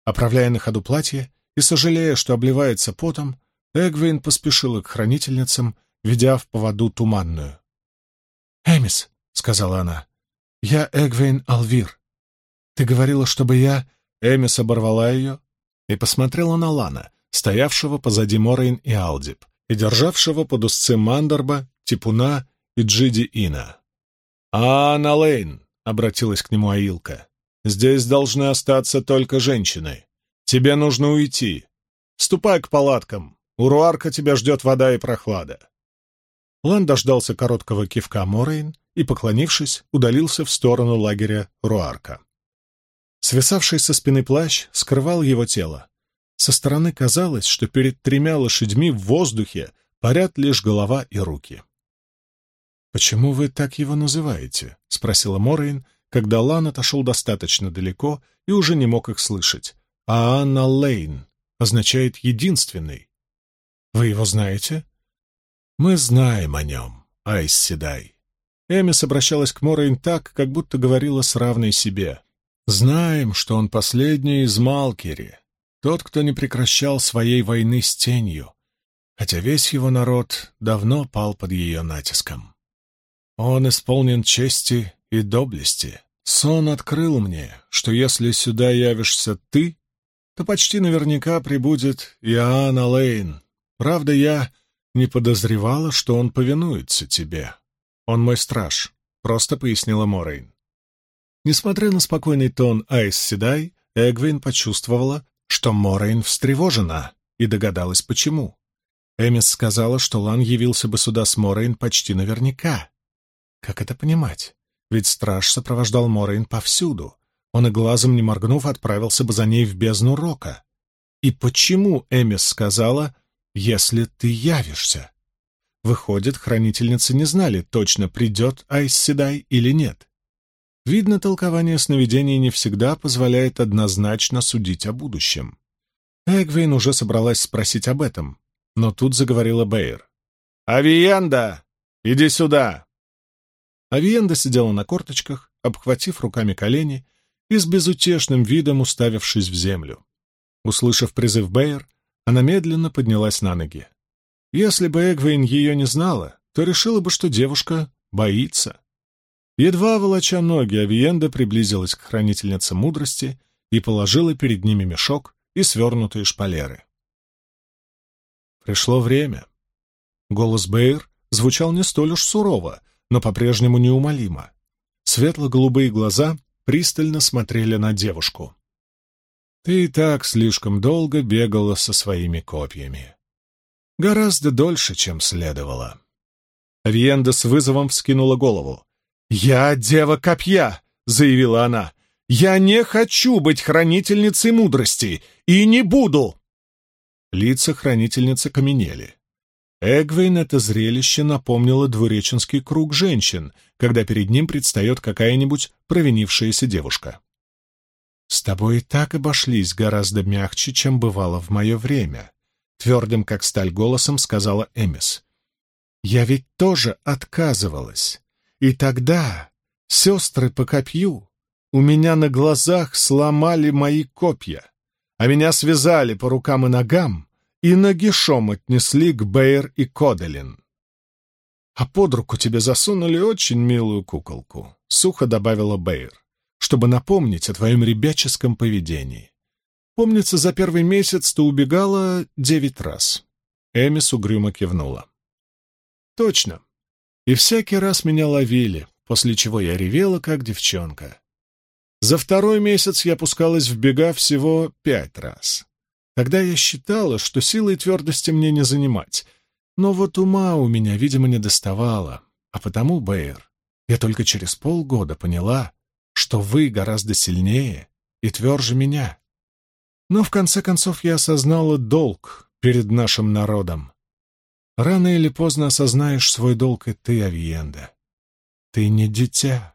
Оправляя на ходу платье и сожалея, что обливается потом, Эгвейн поспешила к хранительницам, ведя в поводу туманную. «Эмис», — сказала она, — «я Эгвейн Алвир. Ты говорила, чтобы я...» Эмис оборвала ее и посмотрела на Лана, стоявшего позади Морейн и Алдип, и державшего под узцы Мандерба, Типуна и Джиди Ина. «А, Налейн!» — обратилась к нему Аилка. «Здесь должны остаться только женщины. Тебе нужно уйти. Ступай к палаткам. У Руарка тебя ждет вода и прохлада». Лан дождался короткого кивка Морейн и, поклонившись, удалился в сторону лагеря Руарка. Свисавший со спины плащ скрывал его тело. Со стороны казалось, что перед тремя лошадьми в воздухе парят лишь голова и руки. «Почему вы так его называете?» — спросила Морейн, когда Лан отошел достаточно далеко и уже не мог их слышать. «Аан'аллейн означает «единственный». Вы его знаете?» «Мы знаем о нем, Айз Седай». Эмис обращалась к Морейн так, как будто говорила с равной себе. Знаем, что он последний из Малкири, тот, кто не прекращал своей войны с тенью, хотя весь его народ давно пал под ее натиском. Он исполнен чести и доблести. Сон открыл мне, что если сюда явишься ты, то почти наверняка прибудет и Аан'аллейн. Правда, я не подозревала, что он повинуется тебе. Он мой страж, — просто пояснила Морейн. Несмотря на спокойный тон Айз Седай, Эгвейн почувствовала, что Морейн встревожена, и догадалась, почему. Эмис сказала, что Лан явился бы сюда с Морейн почти наверняка. Как это понимать? Ведь страж сопровождал Морейн повсюду. Он и глазом не моргнув отправился бы за ней в бездну Рока. И почему Эмис сказала «если ты явишься»? Выходит, хранительницы не знали, точно придет Айс Седай или нет. Видно, толкование сновидений не всегда позволяет однозначно судить о будущем. Эгвейн уже собралась спросить об этом, но тут заговорила Бэйр. «Авиенда! Иди сюда!» Авиенда сидела на корточках, обхватив руками колени и с безутешным видом уставившись в землю. Услышав призыв Бэйр, она медленно поднялась на ноги. Если бы Эгвейн ее не знала, то решила бы, что девушка боится. Едва волоча ноги, Авиенда приблизилась к хранительнице мудрости и положила перед ними мешок и свернутые шпалеры. Пришло время. Голос Бэйр звучал не столь уж сурово, но по-прежнему неумолимо. Светло-голубые глаза пристально смотрели на девушку. «Ты и так слишком долго бегала со своими копьями. Гораздо дольше, чем следовало». Авиенда с вызовом вскинула голову. «Я дева копья», — заявила она. «Я не хочу быть хранительницей мудрости и не буду!» Лица хранительницы каменели. Эгвейн это зрелище напомнило двуреченский круг женщин, когда перед ним предстает какая-нибудь провинившаяся девушка. «С тобой и так обошлись гораздо мягче, чем бывало в мое время», — твердым, как сталь, голосом сказала Эмис. «Я ведь тоже отказывалась. И тогда сестры по копью у меня на глазах сломали мои копья, а меня связали по рукам и ногам и нагишом отнесли к Бэйр и Коделин. «А под руку тебе засунули очень милую куколку», — сухо добавила Бэйр, «чтобы напомнить о твоем ребяческом поведении. Помнится, за первый месяц ты убегала девять раз». Эмис угрюмо кивнула. «Точно. И всякий раз меня ловили, после чего я ревела, как девчонка. За второй месяц я пускалась в бега всего пять раз. Тогда я считала, что силы и твердости мне не занимать. Но вот ума у меня, видимо, не доставало. А потому, Бэйр, я только через полгода поняла, что вы гораздо сильнее и тверже меня. Но в конце концов я осознала долг перед нашим народом. Рано или поздно осознаешь свой долг и ты, Авиенда. Ты не дитя.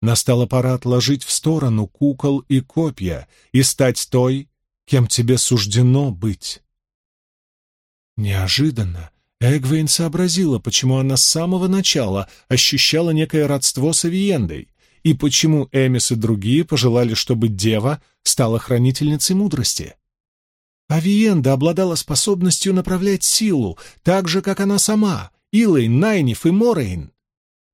Настала пора отложить в сторону кукол и копья и стать той, кем тебе суждено быть. Неожиданно Эгвейн сообразила, почему она с самого начала ощущала некое родство с Авиендой, и почему Эмис и другие пожелали, чтобы дева стала хранительницей мудрости. Авиенда обладала способностью направлять силу, так же, как она сама, Илэйн, Найниф и Морейн.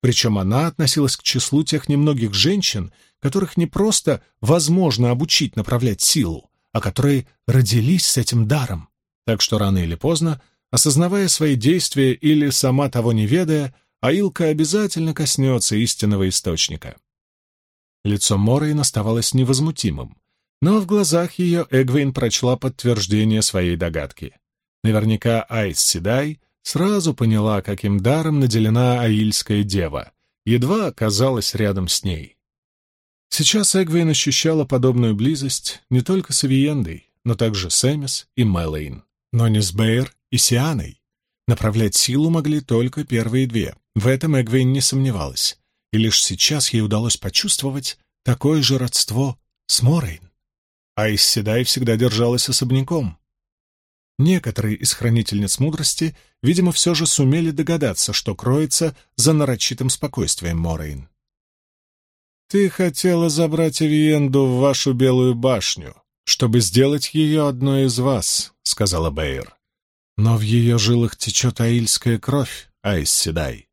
Причем она относилась к числу тех немногих женщин, которых не просто возможно обучить направлять силу, а которые родились с этим даром. Так что рано или поздно, осознавая свои действия или сама того не ведая, Аилка обязательно коснется истинного источника. Лицо Морейн оставалось невозмутимым, но в глазах ее Эгвейн прочла подтверждение своей догадки. Наверняка Айс Седай Сразу поняла, каким даром наделена аильская дева, едва оказалась рядом с ней. Сейчас Эгвейн ощущала подобную близость не только с Авиендой, но также с Эмис и Мэлэйн, но не с Бэйр и Сианой. Направлять силу могли только первые две. В этом Эгвейн не сомневалась, и лишь сейчас ей удалось почувствовать такое же родство с Морейн. Айз Седай всегда держалась особняком, Некоторые из хранительниц мудрости, видимо, все же сумели догадаться, что кроется за нарочитым спокойствием Морейн. «Ты хотела забрать Авиенду в вашу Белую башню, чтобы сделать ее одной из вас», — сказала Бэйр. «Но в ее жилах течет аильская кровь, Айз Седай.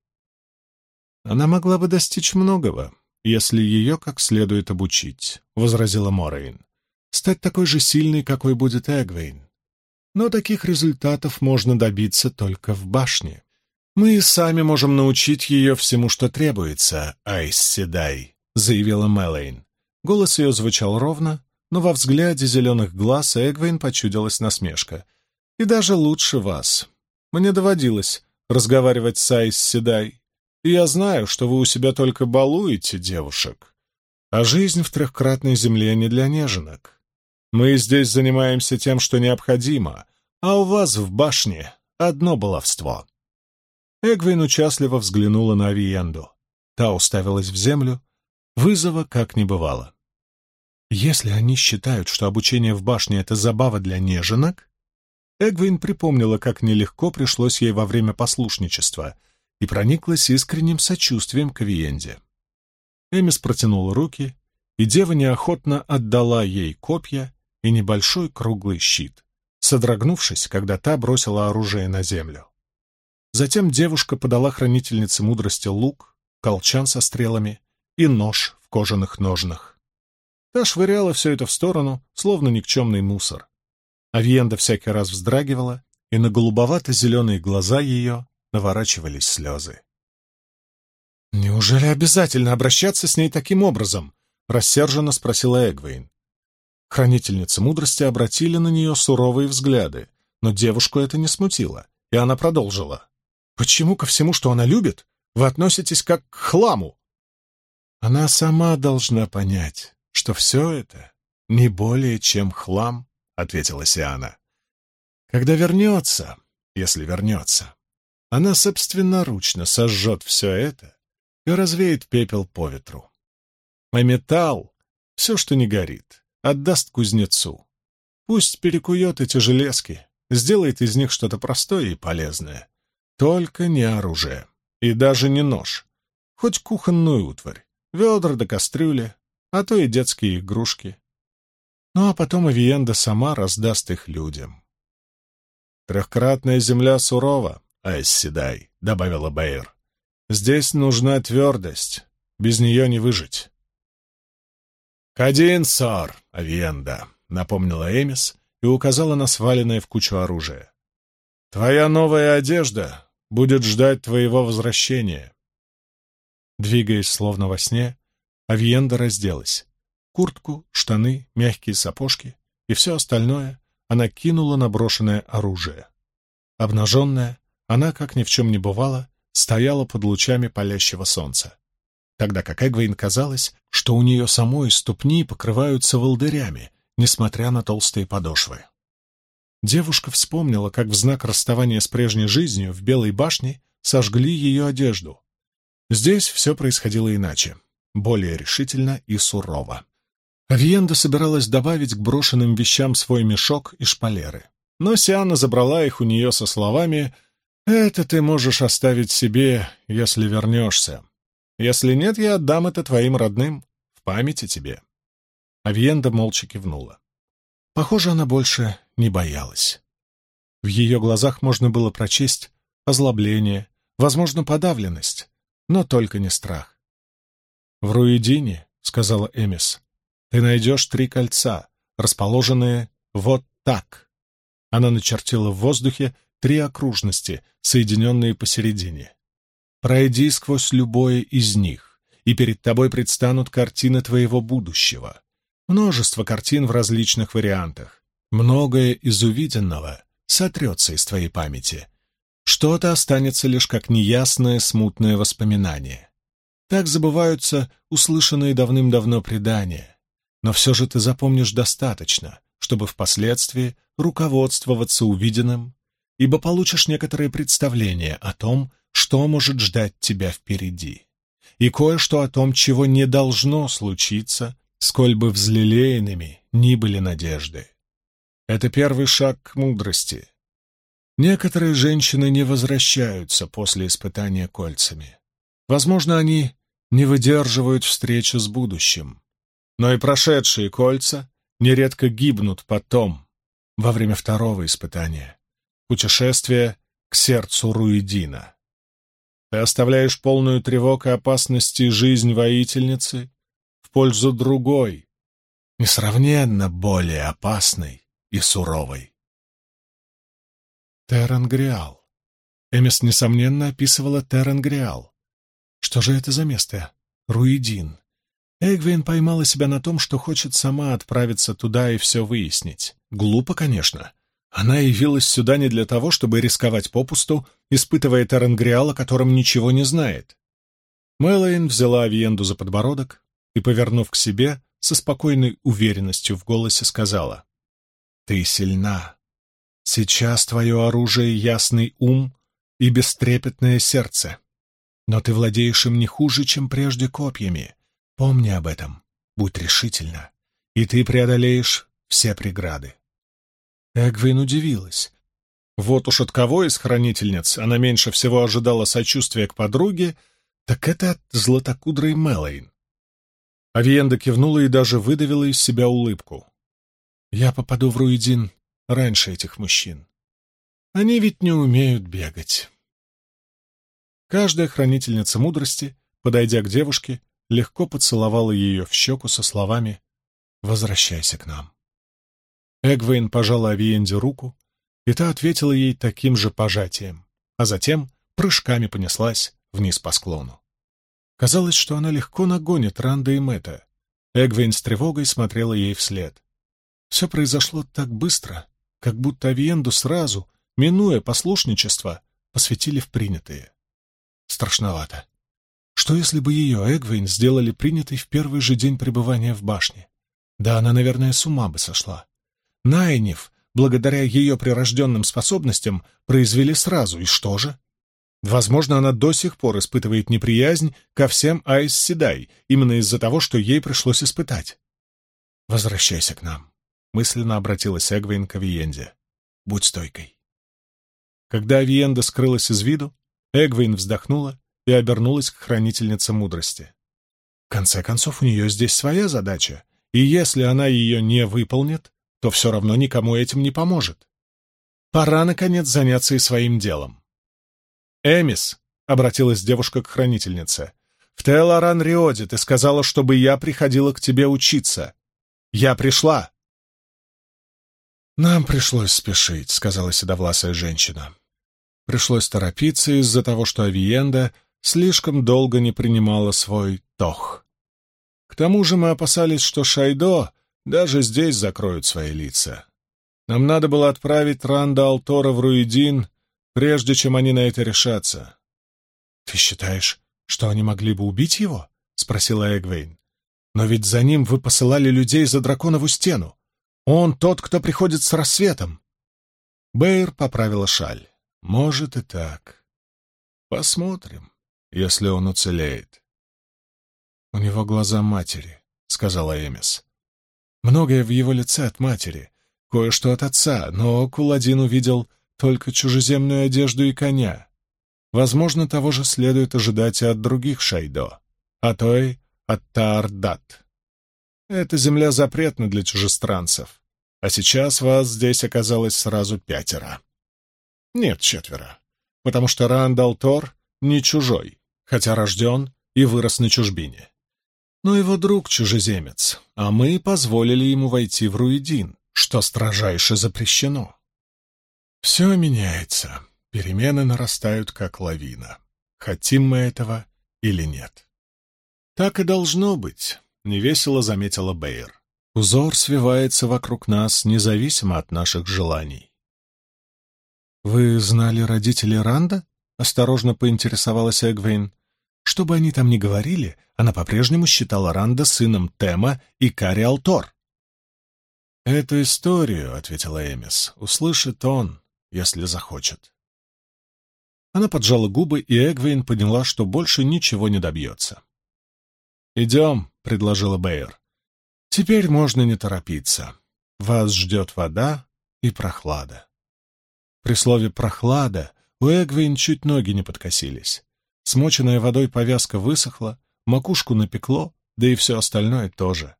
Она могла бы достичь многого, если ее как следует обучить», — возразила Морейн. «Стать такой же сильной, какой будет Эгвейн. Но таких результатов можно добиться только в башне. Мы сами можем научить ее всему, что требуется, Айз Седай, заявила Мэлэйн. Голос ее звучал ровно, но во взгляде зеленых глаз Эгвейн почудилась насмешка. «И даже лучше вас. Мне доводилось разговаривать с Айс Седай, и я знаю, что вы у себя только балуете девушек. А жизнь в трехкратной земле не для неженок. Мы здесь занимаемся тем, что необходимо, а у вас в башне одно баловство». Эгвин участливо взглянула на Авиенду. Та уставилась в землю, вызова как не бывало. Если они считают, что обучение в башне — это забава для неженок, Эгвин припомнила, как нелегко пришлось ей во время послушничества и прониклась искренним сочувствием к Авиенде. Эмис протянула руки, и дева неохотно отдала ей копья и небольшой круглый щит, содрогнувшись, когда та бросила оружие на землю. Затем девушка подала хранительнице мудрости лук, колчан со стрелами и нож в кожаных ножнах. Та швыряла все это в сторону, словно никчемный мусор. Авиенда всякий раз вздрагивала, и на голубовато-зеленые глаза ее наворачивались слезы. «Неужели обязательно обращаться с ней таким образом?» — рассерженно спросила Эгвейн. Хранительницы мудрости обратили на нее суровые взгляды, но девушку это не смутило, и она продолжила. «Почему ко всему, что она любит, вы относитесь как к хламу? Она сама должна понять, что все это не более чем хлам, — ответила Сиана. Когда вернется, если вернется, она собственноручно сожжет все это и развеет пепел по ветру. А металл, все, что не горит, отдаст кузнецу. Пусть перекует эти железки, сделает из них что-то простое и полезное. Только не оружие. И даже не нож. Хоть кухонную утварь. Ведра до кастрюли, а то и детские игрушки. Ну а потом Авиенда сама раздаст их людям. «Трехкратная земля сурова, Айсседай», — добавила Бэйр. «Здесь нужна твердость. Без нее не выжить». «Кадин, сор, Авиенда», — напомнила Эмис и указала на сваленное в кучу оружие. «Твоя новая одежда будет ждать твоего возвращения». Двигаясь словно во сне, Авиенда разделась. Куртку, штаны, мягкие сапожки и все остальное она кинула на брошенное оружие. Обнаженная, она, как ни в чем не бывало, стояла под лучами палящего солнца, тогда как Эгвейн казалось, что у нее самой ступни покрываются волдырями, несмотря на толстые подошвы. Девушка вспомнила, как в знак расставания с прежней жизнью в Белой башне сожгли ее одежду. Здесь все происходило иначе, более решительно и сурово. Авиенда собиралась добавить к брошенным вещам свой мешок и шпалеры. Но Сиана забрала их у нее со словами «Это ты можешь оставить себе, если вернешься. Если нет, я отдам это твоим родным, в памяти тебе». Авиенда молча кивнула. Похоже, она больше не боялась. В ее глазах можно было прочесть озлобление, возможно, подавленность, но только не страх. «В Руидине», — сказала Эмис, ты найдешь три кольца, расположенные вот так. Она начертила в воздухе три окружности, соединенные посередине. Пройди сквозь любое из них, и перед тобой предстанут картины твоего будущего. Множество картин в различных вариантах. Многое из увиденного сотрется из твоей памяти. Что-то останется лишь как неясное смутное воспоминание. Так забываются услышанные давным-давно предания, но все же ты запомнишь достаточно, чтобы впоследствии руководствоваться увиденным, ибо получишь некоторое представление о том, что может ждать тебя впереди, и кое-что о том, чего не должно случиться, сколь бы взлелеянными ни были надежды. Это первый шаг к мудрости. Некоторые женщины не возвращаются после испытания кольцами. Возможно, они не выдерживают встречи с будущим, но и прошедшие кольца нередко гибнут потом, во время второго испытания, путешествия к сердцу Руидина. Ты оставляешь полную тревог и опасности жизнь воительницы в пользу другой, несравненно более опасной и суровой. Терангриал. Эмис, несомненно, описывала Терангриал. Что же это за место? Руидин. Эгвин поймала себя на том, что хочет сама отправиться туда и все выяснить. Глупо, конечно. Она явилась сюда не для того, чтобы рисковать попусту, испытывая Теренгриал, о котором ничего не знает. Мэлэйн взяла Авиенду за подбородок и, повернув к себе, со спокойной уверенностью в голосе сказала, «Ты сильна. Сейчас твое оружие — ясный ум и бестрепетное сердце. Но ты владеешь им не хуже, чем прежде копьями, Помни об этом, будь решительна, и ты преодолеешь все преграды. Эгвин удивилась. Вот уж от кого из хранительниц она меньше всего ожидала сочувствия к подруге, так это от златокудрой Мэлэйн. Авиенда кивнула и даже выдавила из себя улыбку. «Я попаду в Руидин раньше этих мужчин. Они ведь не умеют бегать». Каждая хранительница мудрости, подойдя к девушке, легко поцеловала ее в щеку со словами «Возвращайся к нам». Эгвейн пожала Авиенде руку, и та ответила ей таким же пожатием, а затем прыжками понеслась вниз по склону. Казалось, что она легко нагонит Ранда и Мэтта. Эгвейн с тревогой смотрела ей вслед. Все произошло так быстро, как будто Авиенду сразу, минуя послушничество, посвятили в принятые. Страшновато. Что если бы ее, Эгвейн, сделали принятой в первый же день пребывания в башне? Да она, наверное, с ума бы сошла. Найниф, благодаря ее прирожденным способностям, произвели сразу, и что же? Возможно, она до сих пор испытывает неприязнь ко всем Айс Седай, именно из-за того, что ей пришлось испытать. «Возвращайся к нам», — мысленно обратилась Эгвейн к Авиенде. «Будь стойкой». Когда Авиенда скрылась из виду, Эгвейн вздохнула и обернулась к хранительнице мудрости. В конце концов, у нее здесь своя задача, и если она ее не выполнит, то все равно никому этим не поможет. Пора, наконец, заняться и своим делом. «Эмис», — обратилась девушка к хранительнице, — «в Телоран Риоде ты сказала, чтобы я приходила к тебе учиться. Я пришла». «Нам пришлось спешить», — сказала седовласая женщина. Пришлось торопиться из-за того, что Авиенда слишком долго не принимала свой тох. К тому же мы опасались, что Шайдо даже здесь закроют свои лица. Нам надо было отправить Ранда Алтора в Руидин, прежде чем они на это решатся. — Ты считаешь, что они могли бы убить его? — спросила Эгвейн. — Но ведь за ним вы посылали людей за драконову стену. Он тот, кто приходит с рассветом. Бэйр поправила шаль. — Может и так. Посмотрим, если он уцелеет. — У него глаза матери, — сказала Эмис. Многое в его лице от матери, кое-что от отца, но Куладин увидел только чужеземную одежду и коня. Возможно, того же следует ожидать и от других Шайдо, а то и от Таардат. Эта земля запретна для чужестранцев, а сейчас вас здесь оказалось сразу пятеро. Нет, четверо, потому что Рандал Тор не чужой, хотя рожден и вырос на чужбине. Но его друг чужеземец, а мы позволили ему войти в Руидин, что строжайше запрещено. Все меняется, перемены нарастают как лавина. Хотим мы этого или нет? Так и должно быть, — невесело заметила Бейер. Узор свивается вокруг нас, независимо от наших желаний. «Вы знали родителей Ранда?» — осторожно поинтересовалась Эгвейн. Что бы они там ни говорили, она по-прежнему считала Ранда сыном Тема и Кари Алтор. «Эту историю, — ответила Эмис, — услышит он, если захочет». Она поджала губы, и Эгвейн поняла, что больше ничего не добьется. «Идем», — предложила Бэйр. «Теперь можно не торопиться. Вас ждет вода и прохлада». При слове «прохлада» у Эгвейн чуть ноги не подкосились. Смоченная водой повязка высохла, макушку напекло, да и все остальное тоже.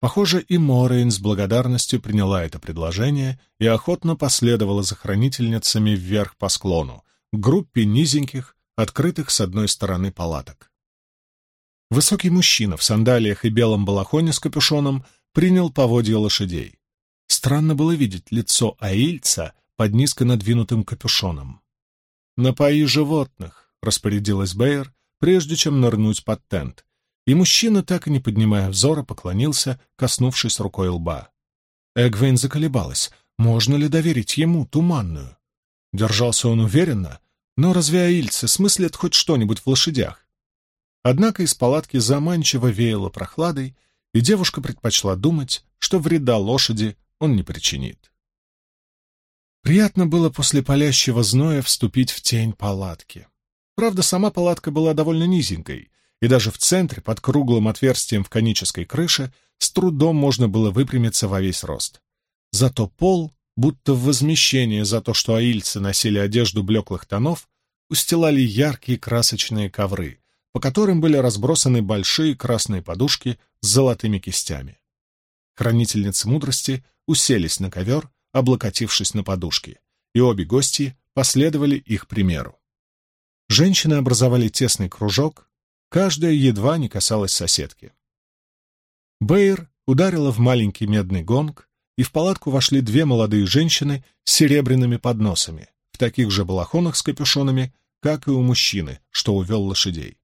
Похоже, и Морейн с благодарностью приняла это предложение и охотно последовала за хранительницами вверх по склону, к группе низеньких, открытых с одной стороны палаток. Высокий мужчина в сандалиях и белом балахоне с капюшоном принял поводья лошадей. Странно было видеть лицо аильца под низко надвинутым капюшоном. «Напои животных», — распорядилась Бэйр, прежде чем нырнуть под тент, и мужчина, так и не поднимая взора, поклонился, коснувшись рукой лба. Эгвейн заколебалась, можно ли доверить ему туманную. Держался он уверенно, но разве аильцы смыслят хоть что-нибудь в лошадях? Однако из палатки заманчиво веяло прохладой, и девушка предпочла думать, что вреда лошади он не причинит. Приятно было после палящего зноя вступить в тень палатки. Правда, сама палатка была довольно низенькой, и даже в центре, под круглым отверстием в конической крыше, с трудом можно было выпрямиться во весь рост. Зато пол, будто в возмещение за то, что аильцы носили одежду блеклых тонов, устилали яркие красочные ковры, по которым были разбросаны большие красные подушки с золотыми кистями. Хранительницы мудрости уселись на ковер, облокотившись на подушки, и обе гости последовали их примеру. Женщины образовали тесный кружок, каждая едва не касалась соседки. Бэйр ударила в маленький медный гонг, и в палатку вошли две молодые женщины с серебряными подносами, в таких же балахонах с капюшонами, как и у мужчины, что увел лошадей.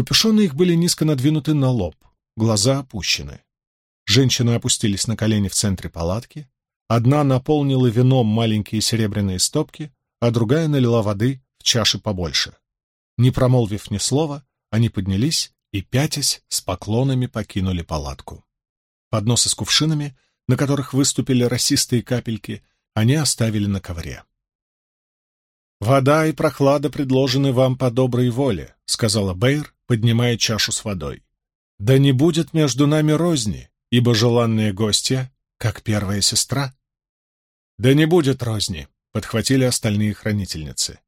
Капюшоны их были низко надвинуты на лоб, глаза опущены. Женщины опустились на колени в центре палатки, одна наполнила вином маленькие серебряные стопки, а другая налила воды в чаши побольше. Не промолвив ни слова, они поднялись и, пятясь, с поклонами покинули палатку. Подносы с кувшинами, на которых выступили росистые капельки, они оставили на ковре. «Вода и прохлада предложены вам по доброй воле», — сказала Бэйр, поднимая чашу с водой. «Да не будет между нами розни, ибо желанные гостья, как первая сестра». «Да не будет розни», — подхватили остальные хранительницы.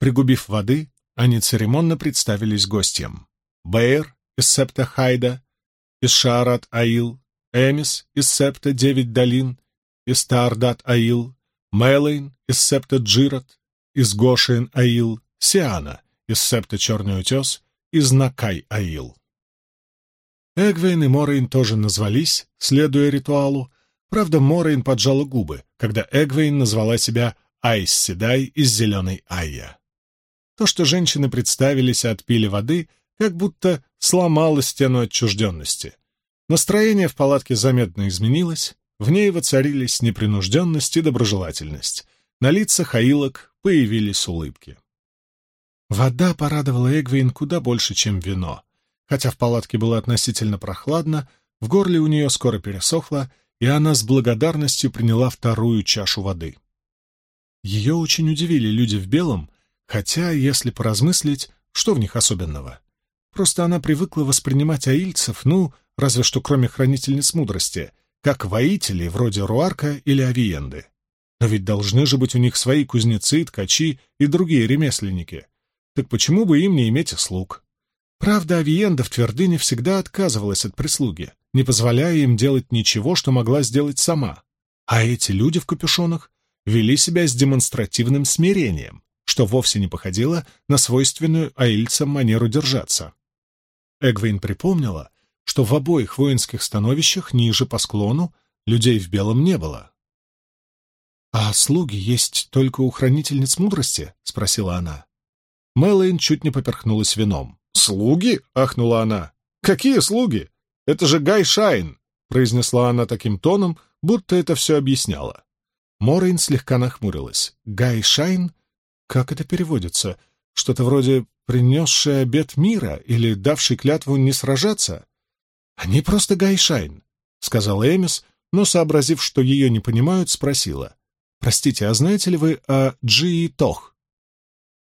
Пригубив воды, они церемонно представились гостям. Бэйр из септа Хайда, из Шаарат Аил, Эмис из септа Девять Долин, из Таардат Аил, Мэлэйн из септа Джират, из Гошин Аил, Сиана из септа Черный Утес, из Накай Аил. Эгвейн и Морейн тоже назвались, следуя ритуалу. Правда, Морейн поджала губы, когда Эгвейн назвала себя Айз Седай из Зеленой Айя. То, что женщины представились и отпили воды, как будто сломало стену отчужденности. Настроение в палатке заметно изменилось, в ней воцарились непринужденность и доброжелательность. На лицах аилок появились улыбки. Вода порадовала Эгвейн куда больше, чем вино. Хотя в палатке было относительно прохладно, в горле у нее скоро пересохло, и она с благодарностью приняла вторую чашу воды. Ее очень удивили люди в белом, хотя, если поразмыслить, что в них особенного? Просто она привыкла воспринимать аильцев, ну, разве что кроме хранительниц мудрости, как воителей вроде Руарка или Авиенды. Но ведь должны же быть у них свои кузнецы, ткачи и другие ремесленники. Так почему бы им не иметь слуг? Правда, Авиенда в твердыне всегда отказывалась от прислуги, не позволяя им делать ничего, что могла сделать сама. А эти люди в капюшонах вели себя с демонстративным смирением, что вовсе не походило на свойственную аильцам манеру держаться. Эгвейн припомнила, что в обоих воинских становищах ниже по склону людей в белом не было. «А слуги есть только у хранительниц мудрости?» — спросила она. Мэлэйн чуть не поперхнулась вином. «Слуги?» — ахнула она. «Какие слуги? Это же Гай Шайн!» — произнесла она таким тоном, будто это все объясняло. Морейн слегка нахмурилась. «Гай'шайн? Как это переводится? Что-то вроде «принесший обет мира» или «давший клятву не сражаться»?» «Они просто гай'шайн», — сказала Эмис, но, сообразив, что ее не понимают, спросила. «Простите, а знаете ли вы о джи'и'тох?»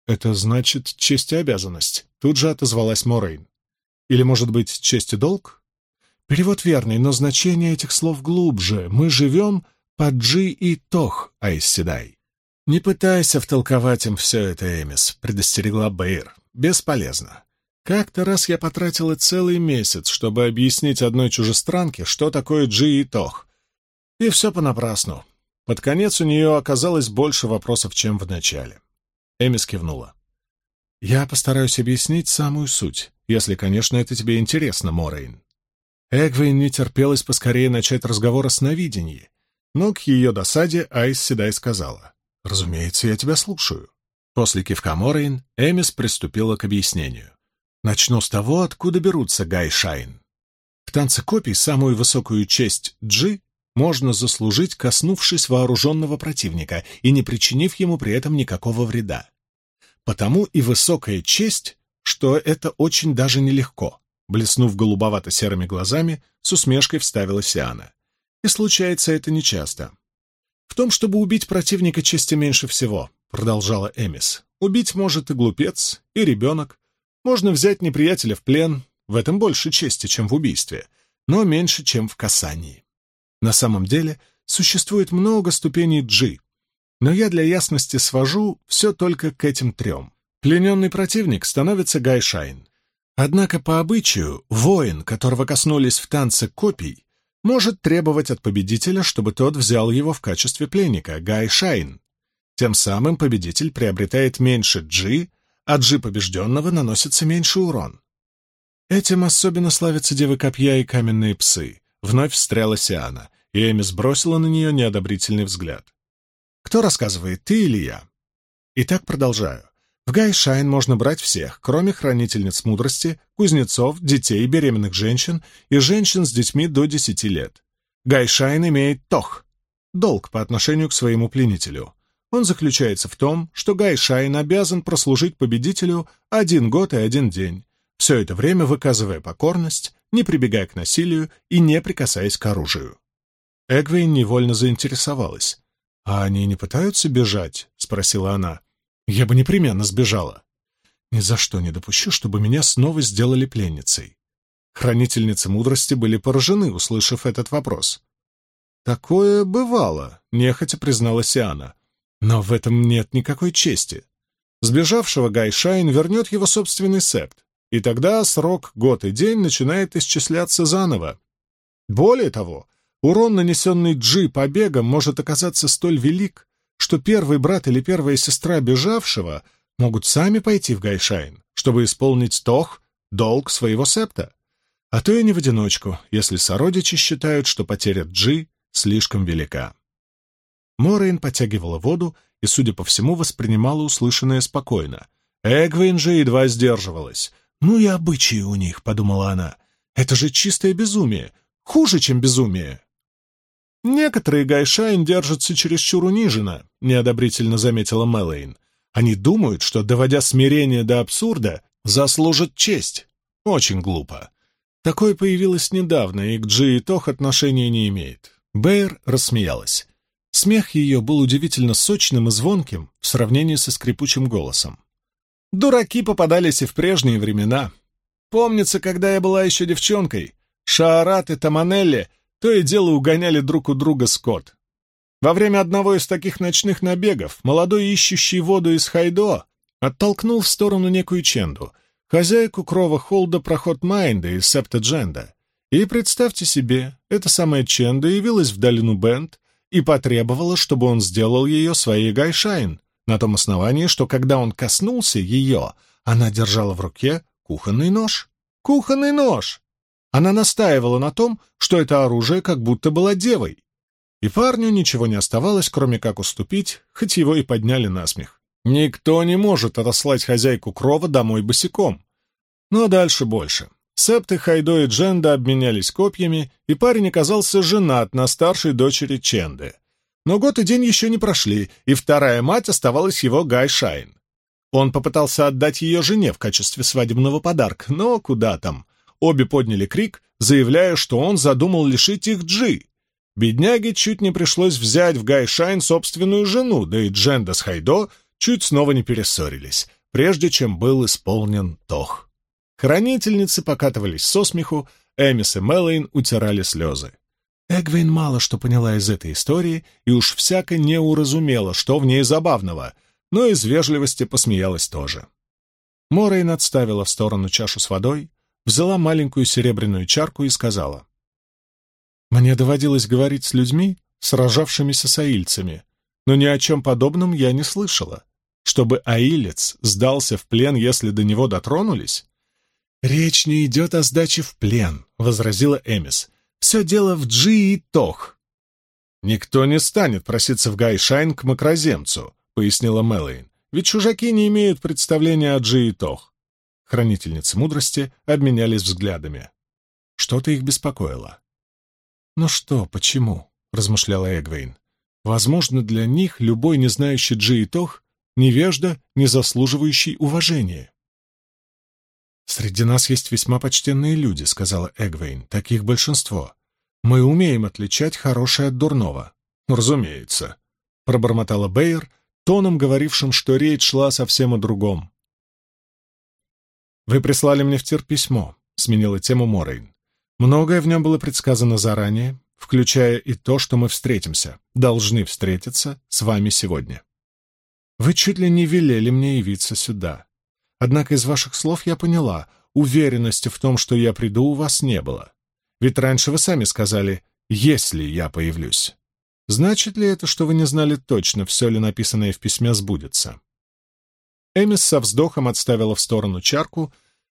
«Это значит честь и обязанность», — тут же отозвалась Морейн. «Или, может быть, честь и долг?» «Перевод верный, но значение этих слов глубже. Мы живем по Джи и Тох, Айсседай». «Не пытайся втолковать им все это, Эмис», — предостерегла Бэйр. «Бесполезно. Как-то раз я потратила целый месяц, чтобы объяснить одной чужестранке, что такое Джи и Тох. И все понапрасну. Под конец у нее оказалось больше вопросов, чем в начале. Эмис кивнула. «Я постараюсь объяснить самую суть, если, конечно, это тебе интересно, Морейн». Эгвейн не терпелась поскорее начать разговор о сновидении, но к ее досаде Айс Седай сказала. «Разумеется, я тебя слушаю». После кивка Морейн Эмис приступила к объяснению. Начну с того, откуда берутся Гай Шайн. В танце копий самую высокую честь Джи можно заслужить, коснувшись вооруженного противника и не причинив ему при этом никакого вреда. Потому и высокая честь, что это очень даже нелегко, блеснув голубовато-серыми глазами, с усмешкой вставила Сиана. И случается это нечасто. В том, чтобы убить противника, чести меньше всего, продолжала Эмис. Убить может и глупец, и ребенок, можно взять неприятеля в плен, в этом больше чести, чем в убийстве, но меньше, чем в касании. На самом деле существует много ступеней джи, но я для ясности свожу все только к этим трем. Плененный противник становится гайшайн. Однако по обычаю воин, которого коснулись в танце копий, может требовать от победителя, чтобы тот взял его в качестве пленника, гайшайн. Тем самым победитель приобретает меньше джи, а джи побежденного наносится меньший урон. Этим особенно славятся девы копья и каменные псы. Вновь встряла Сиана, и Эмис бросила на нее неодобрительный взгляд. Кто рассказывает, ты или я? Итак, продолжаю. В Гайшайн можно брать всех, кроме хранительниц мудрости, кузнецов, детей, беременных женщин и женщин с детьми до десяти лет. Гайшайн имеет тох — долг по отношению к своему пленителю. Он заключается в том, что Гайшайн обязан прослужить победителю один год и один день, все это время выказывая покорность, не прибегая к насилию и не прикасаясь к оружию. Эгвейн невольно заинтересовалась. «А они не пытаются бежать?» — спросила она. «Я бы непременно сбежала. Ни за что не допущу, чтобы меня снова сделали пленницей». Хранительницы мудрости были поражены, услышав этот вопрос. «Такое бывало», — нехотя призналась Сиана. «Но в этом нет никакой чести. Сбежавшего Гайшайн вернет его собственный септ, и тогда срок год и день начинает исчисляться заново. Более того, урон, нанесенный Джи побегом, может оказаться столь велик, что первый брат или первая сестра бежавшего могут сами пойти в Гайшайн, чтобы исполнить тох, долг своего септа. А то и не в одиночку, если сородичи считают, что потеря Джи слишком велика. Морейн потягивала воду и, судя по всему, воспринимала услышанное спокойно. Эгвейн же едва сдерживалась. «Ну и обычаи у них», — подумала она. «Это же чистое безумие. Хуже, чем безумие». «Некоторые Гайшайн держатся чересчур униженно», — неодобрительно заметила Мэлэйн. «Они думают, что, доводя смирение до абсурда, заслужат честь. Очень глупо. Такое появилось недавно, и к Джи и Тох отношения не имеет». Бэйр рассмеялась. Смех ее был удивительно сочным и звонким в сравнении со скрипучим голосом. Дураки попадались и в прежние времена. Помнится, когда я была еще девчонкой, Шаарат и Таманелли то и дело угоняли друг у друга скот. Во время одного из таких ночных набегов молодой ищущий воду из Хайдо оттолкнул в сторону некую Ченду, хозяйку крова Холда проход Майнда из септа Дженда. И представьте себе, эта самая Ченда явилась в долину Бенд и потребовала, чтобы он сделал ее своей Гайшайн, на том основании, что когда он коснулся ее, она держала в руке кухонный нож. Кухонный нож! Она настаивала на том, что это оружие как будто было девой. И парню ничего не оставалось, кроме как уступить, хоть его и подняли на смех. Никто не может отослать хозяйку крова домой босиком. Ну а дальше больше. Септы, Хайдо и Дженда обменялись копьями, и парень оказался женат на старшей дочери Ченды. Но год и день еще не прошли, и вторая мать оставалась его Гай Шайн. Он попытался отдать ее жене в качестве свадебного подарка, но куда там. Обе подняли крик, заявляя, что он задумал лишить их Джи. Бедняге чуть не пришлось взять в Гай Шайн собственную жену, да и Дженда с Хайдо чуть снова не перессорились, прежде чем был исполнен Тох. Хранительницы покатывались со смеху, Эмис и Мэлэйн утирали слезы. Эгвейн мало что поняла из этой истории и уж всяко не уразумела, что в ней забавного, но из вежливости посмеялась тоже. Морейн отставила в сторону чашу с водой, взяла маленькую серебряную чарку и сказала. «Мне доводилось говорить с людьми, сражавшимися с аильцами, но ни о чем подобном я не слышала. Чтобы аилец сдался в плен, если до него дотронулись, «Речь не идет о сдаче в плен», — возразила Эмис. «Все дело в Джи и Тох». «Никто не станет проситься в Гайшайн к мокроземцу», — пояснила Мэлэйн. «Ведь чужаки не имеют представления о Джи и Тох». Хранительницы мудрости обменялись взглядами. Что-то их беспокоило. «Но что, почему?» — размышляла Эгвейн. «Возможно, для них любой не знающий Джи и Тох — невежда, не заслуживающий уважения». «Среди нас есть весьма почтенные люди», — сказала Эгвейн. «Таких большинство. Мы умеем отличать хорошее от дурного». «Разумеется», — пробормотала Бейер, тоном говорившим, что речь шла совсем о другом. «Вы прислали мне в тир письмо», — сменила тему Морейн. «Многое в нем было предсказано заранее, включая и то, что мы встретимся, должны встретиться с вами сегодня. Вы чуть ли не велели мне явиться сюда. Однако из ваших слов я поняла, уверенности в том, что я приду, у вас не было. Ведь раньше вы сами сказали «если я появлюсь». Значит ли это, что вы не знали точно, все ли написанное в письме сбудется? Эмис со вздохом отставила в сторону чарку,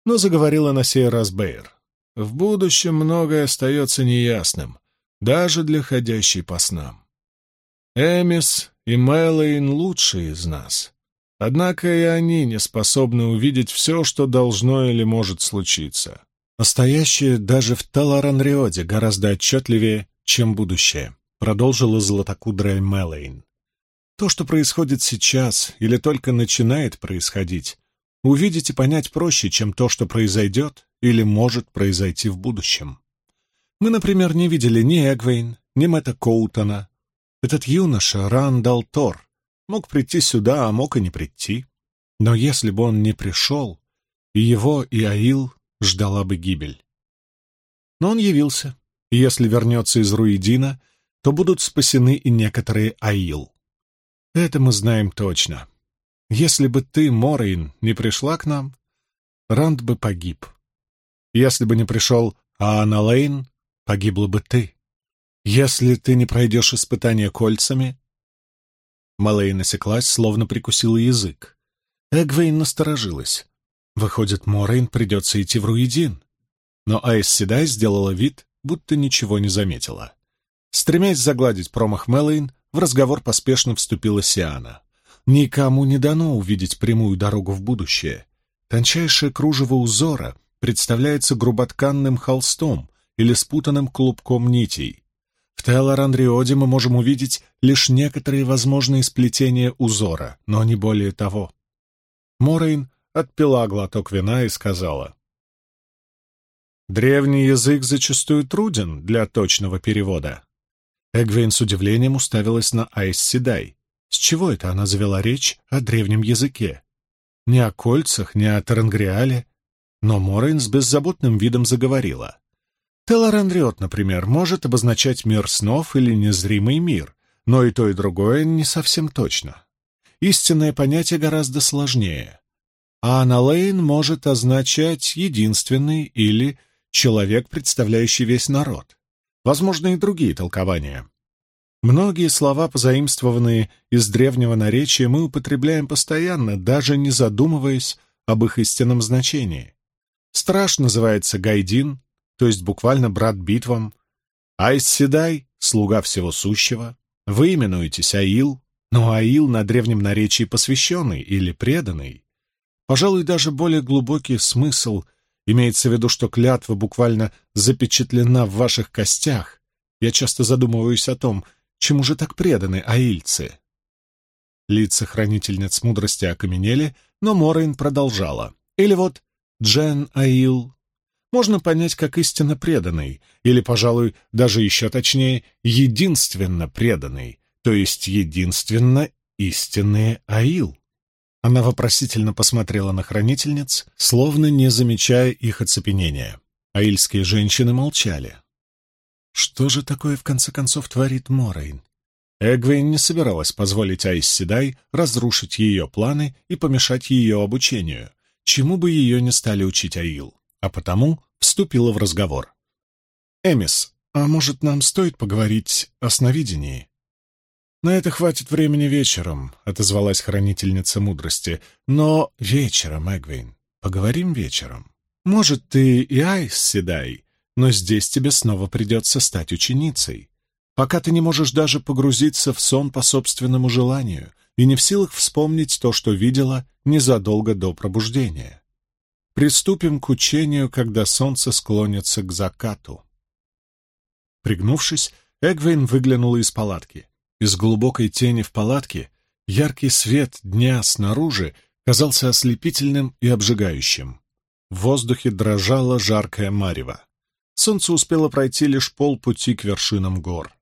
но заговорила на сей раз Бэйр. В будущем многое остается неясным, даже для ходящей по снам. Эмис и Мэлэйн лучшие из нас. Однако и они не способны увидеть все, что должно или может случиться. Настоящее даже в Таларанриоде гораздо отчетливее, чем будущее, продолжила златокудрая Мэлэйн. То, что происходит сейчас или только начинает происходить, увидеть и понять проще, чем то, что произойдет или может произойти в будущем. Мы, например, не видели ни Эгвейн, ни Мэтта Коутона. Этот юноша, Рандал Тор, мог прийти сюда, а мог и не прийти. Но если бы он не пришел, и его, и Аил ждала бы гибель. Но он явился, и если вернется из Руидина, то будут спасены и некоторые Аил. Это мы знаем точно. Если бы ты, Морейн, не пришла к нам, Ранд бы погиб. Если бы не пришел Аана Лейн, погибла бы ты. Если ты не пройдешь испытание кольцами... Малей насеклась, словно прикусила язык. Эгвейн насторожилась. Выходит, Морейн придется идти в Руидин. Но Айс Седай сделала вид, будто ничего не заметила. Стремясь загладить промах Мэлэйн, в разговор поспешно вступила Сиана. Никому не дано увидеть прямую дорогу в будущее. Тончайшее кружево узора представляется груботканным холстом или спутанным клубком нитей. В Теоларандриоде мы можем увидеть лишь некоторые возможные сплетения узора, но не более того. Морейн отпила глоток вина и сказала. «Древний язык зачастую труден для точного перевода». Эгвейн с удивлением уставилась на Айс Седай. С чего это она завела речь о древнем языке? Не о кольцах, не о Тарангриале. Но Морейн с беззаботным видом заговорила. Теларандриот, например, может обозначать мир снов или незримый мир, но и то, и другое не совсем точно. Истинное понятие гораздо сложнее. А Аналейн может означать единственный или человек, представляющий весь народ. Возможно, и другие толкования. Многие слова, позаимствованные из древнего наречия, мы употребляем постоянно, даже не задумываясь об их истинном значении. Страж называется Гайдин, то есть буквально брат битвам. Айс-Седай — слуга всего сущего. Вы именуетесь Аил, но Аил на древнем наречии посвященный или преданный. Пожалуй, даже более глубокий смысл имеется в виду, что клятва буквально запечатлена в ваших костях. Я часто задумываюсь о том, чему же так преданы аильцы. Лица хранительниц мудрости окаменели, но Морейн продолжала. Или вот Джен Аил можно понять как истинно преданный, или, пожалуй, даже еще точнее, единственно преданный, то есть единственно истинные Аил. Она вопросительно посмотрела на хранительниц, словно не замечая их оцепенения. Аильские женщины молчали. Что же такое, в конце концов, творит Морейн? Эгвейн не собиралась позволить Айс Седай разрушить ее планы и помешать ее обучению, чему бы ее не стали учить Аил, а потому вступила в разговор. «Эмис, а может, нам стоит поговорить о сновидении?» «На это хватит времени вечером», — отозвалась хранительница мудрости. «Но вечером, Эгвейн. Поговорим вечером. Может, ты и Айс седай, но здесь тебе снова придется стать ученицей. Пока ты не можешь даже погрузиться в сон по собственному желанию и не в силах вспомнить то, что видела незадолго до пробуждения. Приступим к учению, когда солнце склонится к закату». Пригнувшись, Эгвейн выглянула из палатки. Из глубокой тени в палатке яркий свет дня снаружи казался ослепительным и обжигающим. В воздухе дрожало жаркое марево. Солнце успело пройти лишь полпути к вершинам гор.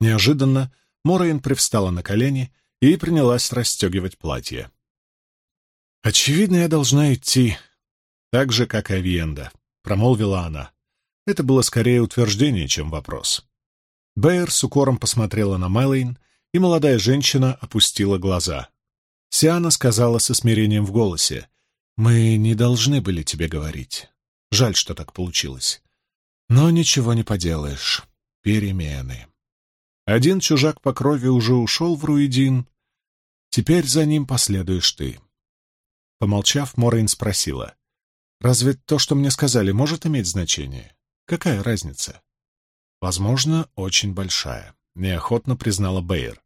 Неожиданно Морейн привстала на колени и принялась расстегивать платье. «Очевидно, я должна идти, так же, как и Авиенда», — промолвила она. Это было скорее утверждение, чем вопрос. Бэйр с укором посмотрела на Мэлэйн, и молодая женщина опустила глаза. Сиана сказала со смирением в голосе, «Мы не должны были тебе говорить. Жаль, что так получилось. Но ничего не поделаешь. Перемены». Один чужак по крови уже ушел в Руидин. Теперь за ним последуешь ты. Помолчав, Морейн спросила, «Разве то, что мне сказали, может иметь значение? Какая разница?» Возможно, очень большая, неохотно признала Бэйр.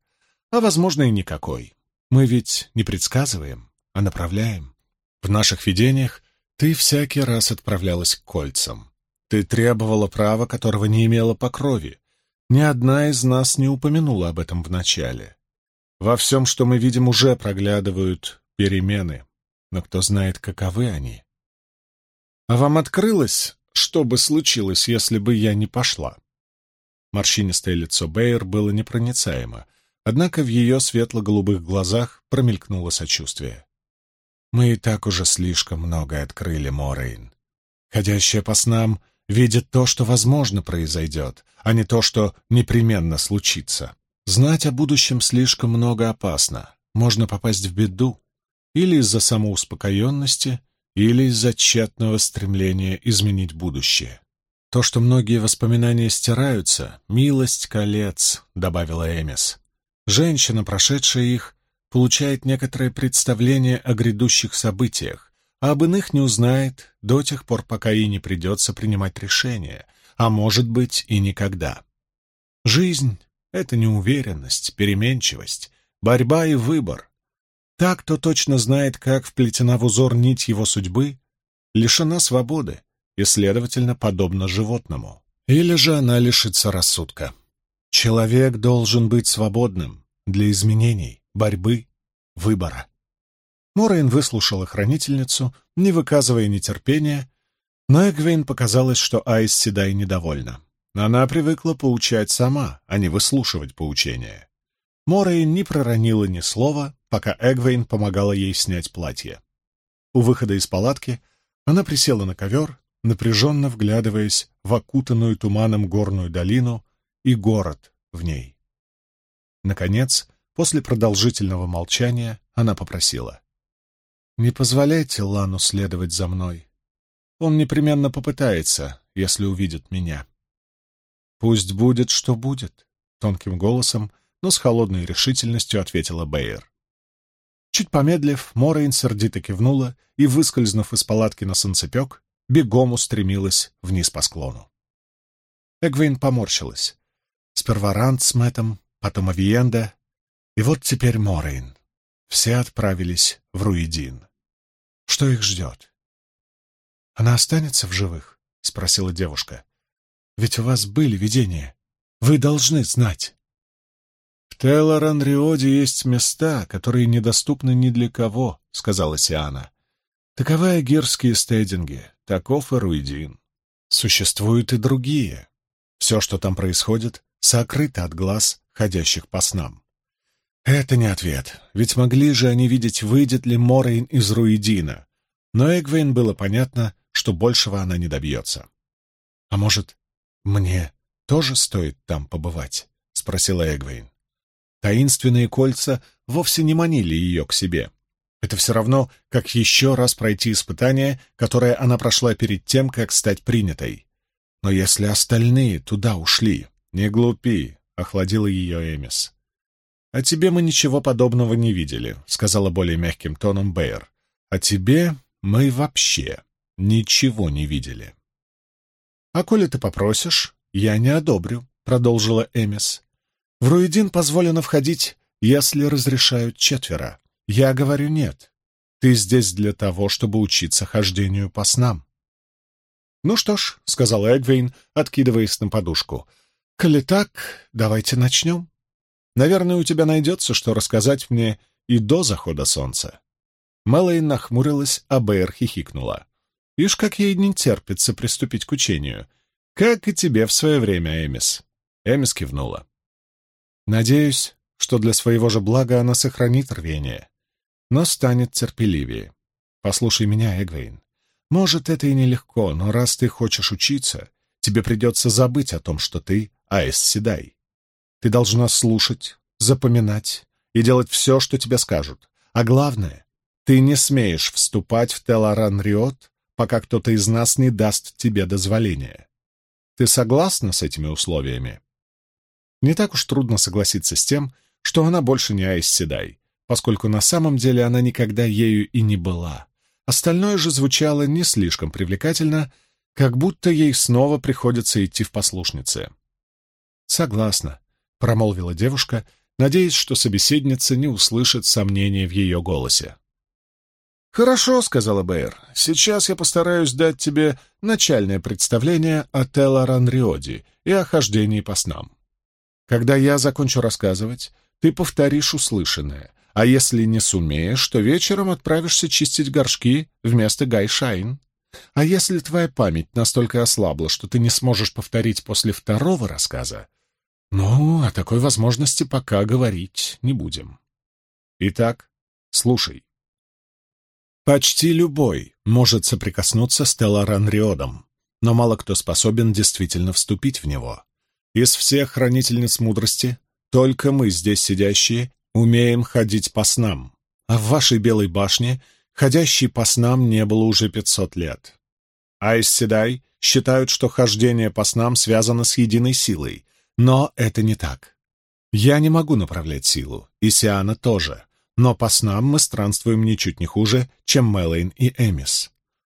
А возможно и никакой. Мы ведь не предсказываем, а направляем. В наших видениях ты всякий раз отправлялась к кольцам. Ты требовала права, которого не имела по крови. Ни одна из нас не упомянула об этом вначале. Во всем, что мы видим, уже проглядывают перемены. но кто знает, каковы они. А вам открылось, что бы случилось, если бы я не пошла? Морщинистое лицо Бэйр было непроницаемо, однако в ее светло-голубых глазах промелькнуло сочувствие. Мы и так уже слишком многое открыли, Морейн. Ходящая по снам видит то, что возможно произойдет, а не то, что непременно случится. Знать о будущем слишком много опасно. Можно попасть в беду. Или из-за самоуспокоенности, или из-за тщетного стремления изменить будущее. То, что многие воспоминания стираются, — милость колец, — добавила Эмис. Женщина, прошедшая их, получает некоторое представление о грядущих событиях, а об иных не узнает до тех пор, пока ей не придется принимать решения, а может быть и никогда. Жизнь — это неуверенность, переменчивость, борьба и выбор. Так, кто точно знает, как вплетена в узор нить его судьбы, лишена свободы и, следовательно, подобна животному. Или же она лишится рассудка. Человек должен быть свободным для изменений, борьбы, выбора. Морейн выслушала хранительницу, не выказывая нетерпения, но Эгвейн показалось, что Айз Седай недовольна. Она привыкла поучать сама, а не выслушивать поучения. Морейн не проронила ни слова, пока Эгвейн помогала ей снять платье. У выхода из палатки она присела на ковер, напряженно вглядываясь в окутанную туманом горную долину и город в ней. Наконец, после продолжительного молчания, она попросила. Не позволяйте Лану следовать за мной. Он непременно попытается, если увидит меня. Пусть будет, что будет, — тонким голосом, но с холодной решительностью ответила Бэйер. Чуть помедлив, Морейн сердито кивнула и, выскользнув из палатки на солнцепек, бегом устремилась вниз по склону. Эгвейн поморщилась. Сперва Ранд с Мэттом, потом Авиенда, и вот теперь Морейн. Все отправились в Руидин. Что их ждет? «Она останется в живых?» — спросила девушка. «Ведь у вас были видения. Вы должны знать». «В Телоран-Риоде есть места, которые недоступны ни для кого», — сказала Сиана. «Таковы агирские стейдинги, таков Руидин. Существуют и другие. Все, что там происходит, сокрыто от глаз, ходящих по снам. Это не ответ, ведь могли же они видеть, выйдет ли Морейн из Руидина. Но Эгвейн было понятно, что большего она не добьется. «А может, мне тоже стоит там побывать?» — спросила Эгвейн. Таинственные кольца вовсе не манили ее к себе. Это все равно, как еще раз пройти испытание, которое она прошла перед тем, как стать принятой. Но если остальные туда ушли... «Не глупи», — охладила ее Эмис. «О тебе мы ничего подобного не видели», — сказала более мягким тоном Бэйр. «О тебе мы вообще ничего не видели». «А коли ты попросишь, я не одобрю», — продолжила Эмис. «В Руидин позволено входить, если разрешают четверо. Я говорю нет. Ты здесь для того, чтобы учиться хождению по снам». «Ну что ж», — сказал Эгвейн, откидываясь на подушку, — «коли так, давайте начнем». Наверное, у тебя найдется, что рассказать мне и до захода солнца. Мэлэйн нахмурилась, а Бэйр хихикнула. Ишь, как ей не терпится приступить к учению. Как и тебе в свое время, Эмис. Эмис кивнула. Надеюсь, что для своего же блага она сохранит рвение, но станет терпеливее. Послушай меня, Эгвейн. Может, это и нелегко, но раз ты хочешь учиться, тебе придется забыть о том, что ты Айс Седай. Ты должна слушать, запоминать и делать все, что тебе скажут. А главное, ты не смеешь вступать в Теларан-Риот, пока кто-то из нас не даст тебе дозволения. Ты согласна с этими условиями? Не так уж трудно согласиться с тем, что она больше не Айс Седай, поскольку на самом деле она никогда ею и не была. Остальное же звучало не слишком привлекательно, как будто ей снова приходится идти в послушнице. Согласна, промолвила девушка, надеясь, что собеседница не услышит сомнения в ее голосе. «Хорошо», — сказала Бэйр. «Сейчас я постараюсь дать тебе начальное представление о Теларанриоде и о хождении по снам. Когда я закончу рассказывать, ты повторишь услышанное, А если не сумеешь, то вечером отправишься чистить горшки вместо Гай Шайн. А если твоя память настолько ослабла, что ты не сможешь повторить после второго рассказа, ну, о такой возможности пока говорить не будем. Итак, слушай. Почти любой может соприкоснуться с Теларанриодом, но мало кто способен действительно вступить в него. Из всех хранительниц мудрости только мы здесь сидящие умеем ходить по снам, а в вашей Белой башне ходящий по снам не было уже пятьсот лет. Айс Седай считают, что хождение по снам связано с единой силой, но это не так. Я не могу направлять силу, и Сиана тоже, но по снам мы странствуем ничуть не хуже, чем Мэлэйн и Эмис.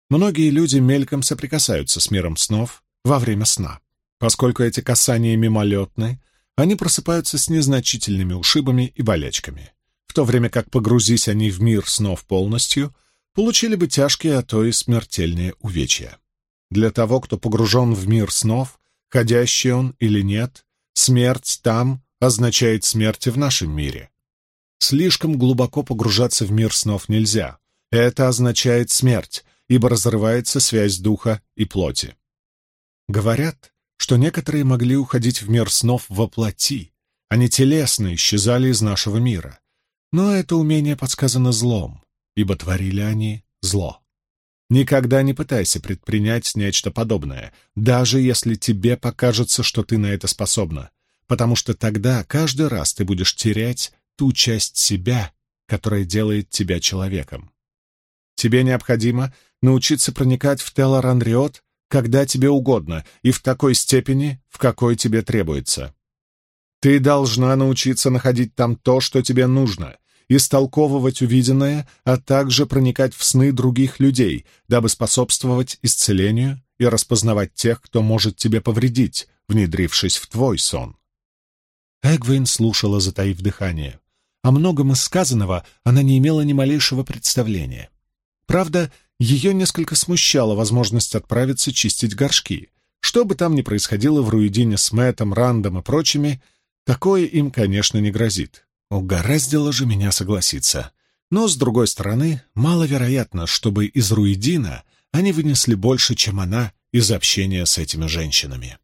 Многие люди мельком соприкасаются с миром снов во время сна. Поскольку эти касания мимолетны, они просыпаются с незначительными ушибами и болячками, в то время как, погрузись они в мир снов полностью, получили бы тяжкие, а то и смертельные увечья. Для того, кто погружен в мир снов, ходящий он или нет, смерть там означает смерть в нашем мире. Слишком глубоко погружаться в мир снов нельзя. Это означает смерть, ибо разрывается связь духа и плоти. Говорят, что некоторые могли уходить в мир снов во плоти, они телесно исчезали из нашего мира. Но это умение подсказано злом, ибо творили они зло. Никогда не пытайся предпринять нечто подобное, даже если тебе покажется, что ты на это способна, потому что тогда каждый раз ты будешь терять ту часть себя, которая делает тебя человеком. Тебе необходимо научиться проникать в Телоранриот, когда тебе угодно, и в такой степени, в какой тебе требуется. Ты должна научиться находить там то, что тебе нужно, истолковывать увиденное, а также проникать в сны других людей, дабы способствовать исцелению и распознавать тех, кто может тебе повредить, внедрившись в твой сон. Эгвейн слушала, затаив дыхание. О многом из сказанного она не имела ни малейшего представления. Правда, ее несколько смущала возможность отправиться чистить горшки. Что бы там ни происходило в Руидине с Мэттом, Рандом и прочими, такое им, конечно, не грозит. Угораздило же меня согласиться. Но, с другой стороны, маловероятно, чтобы из Руидина они вынесли больше, чем она из общения с этими женщинами.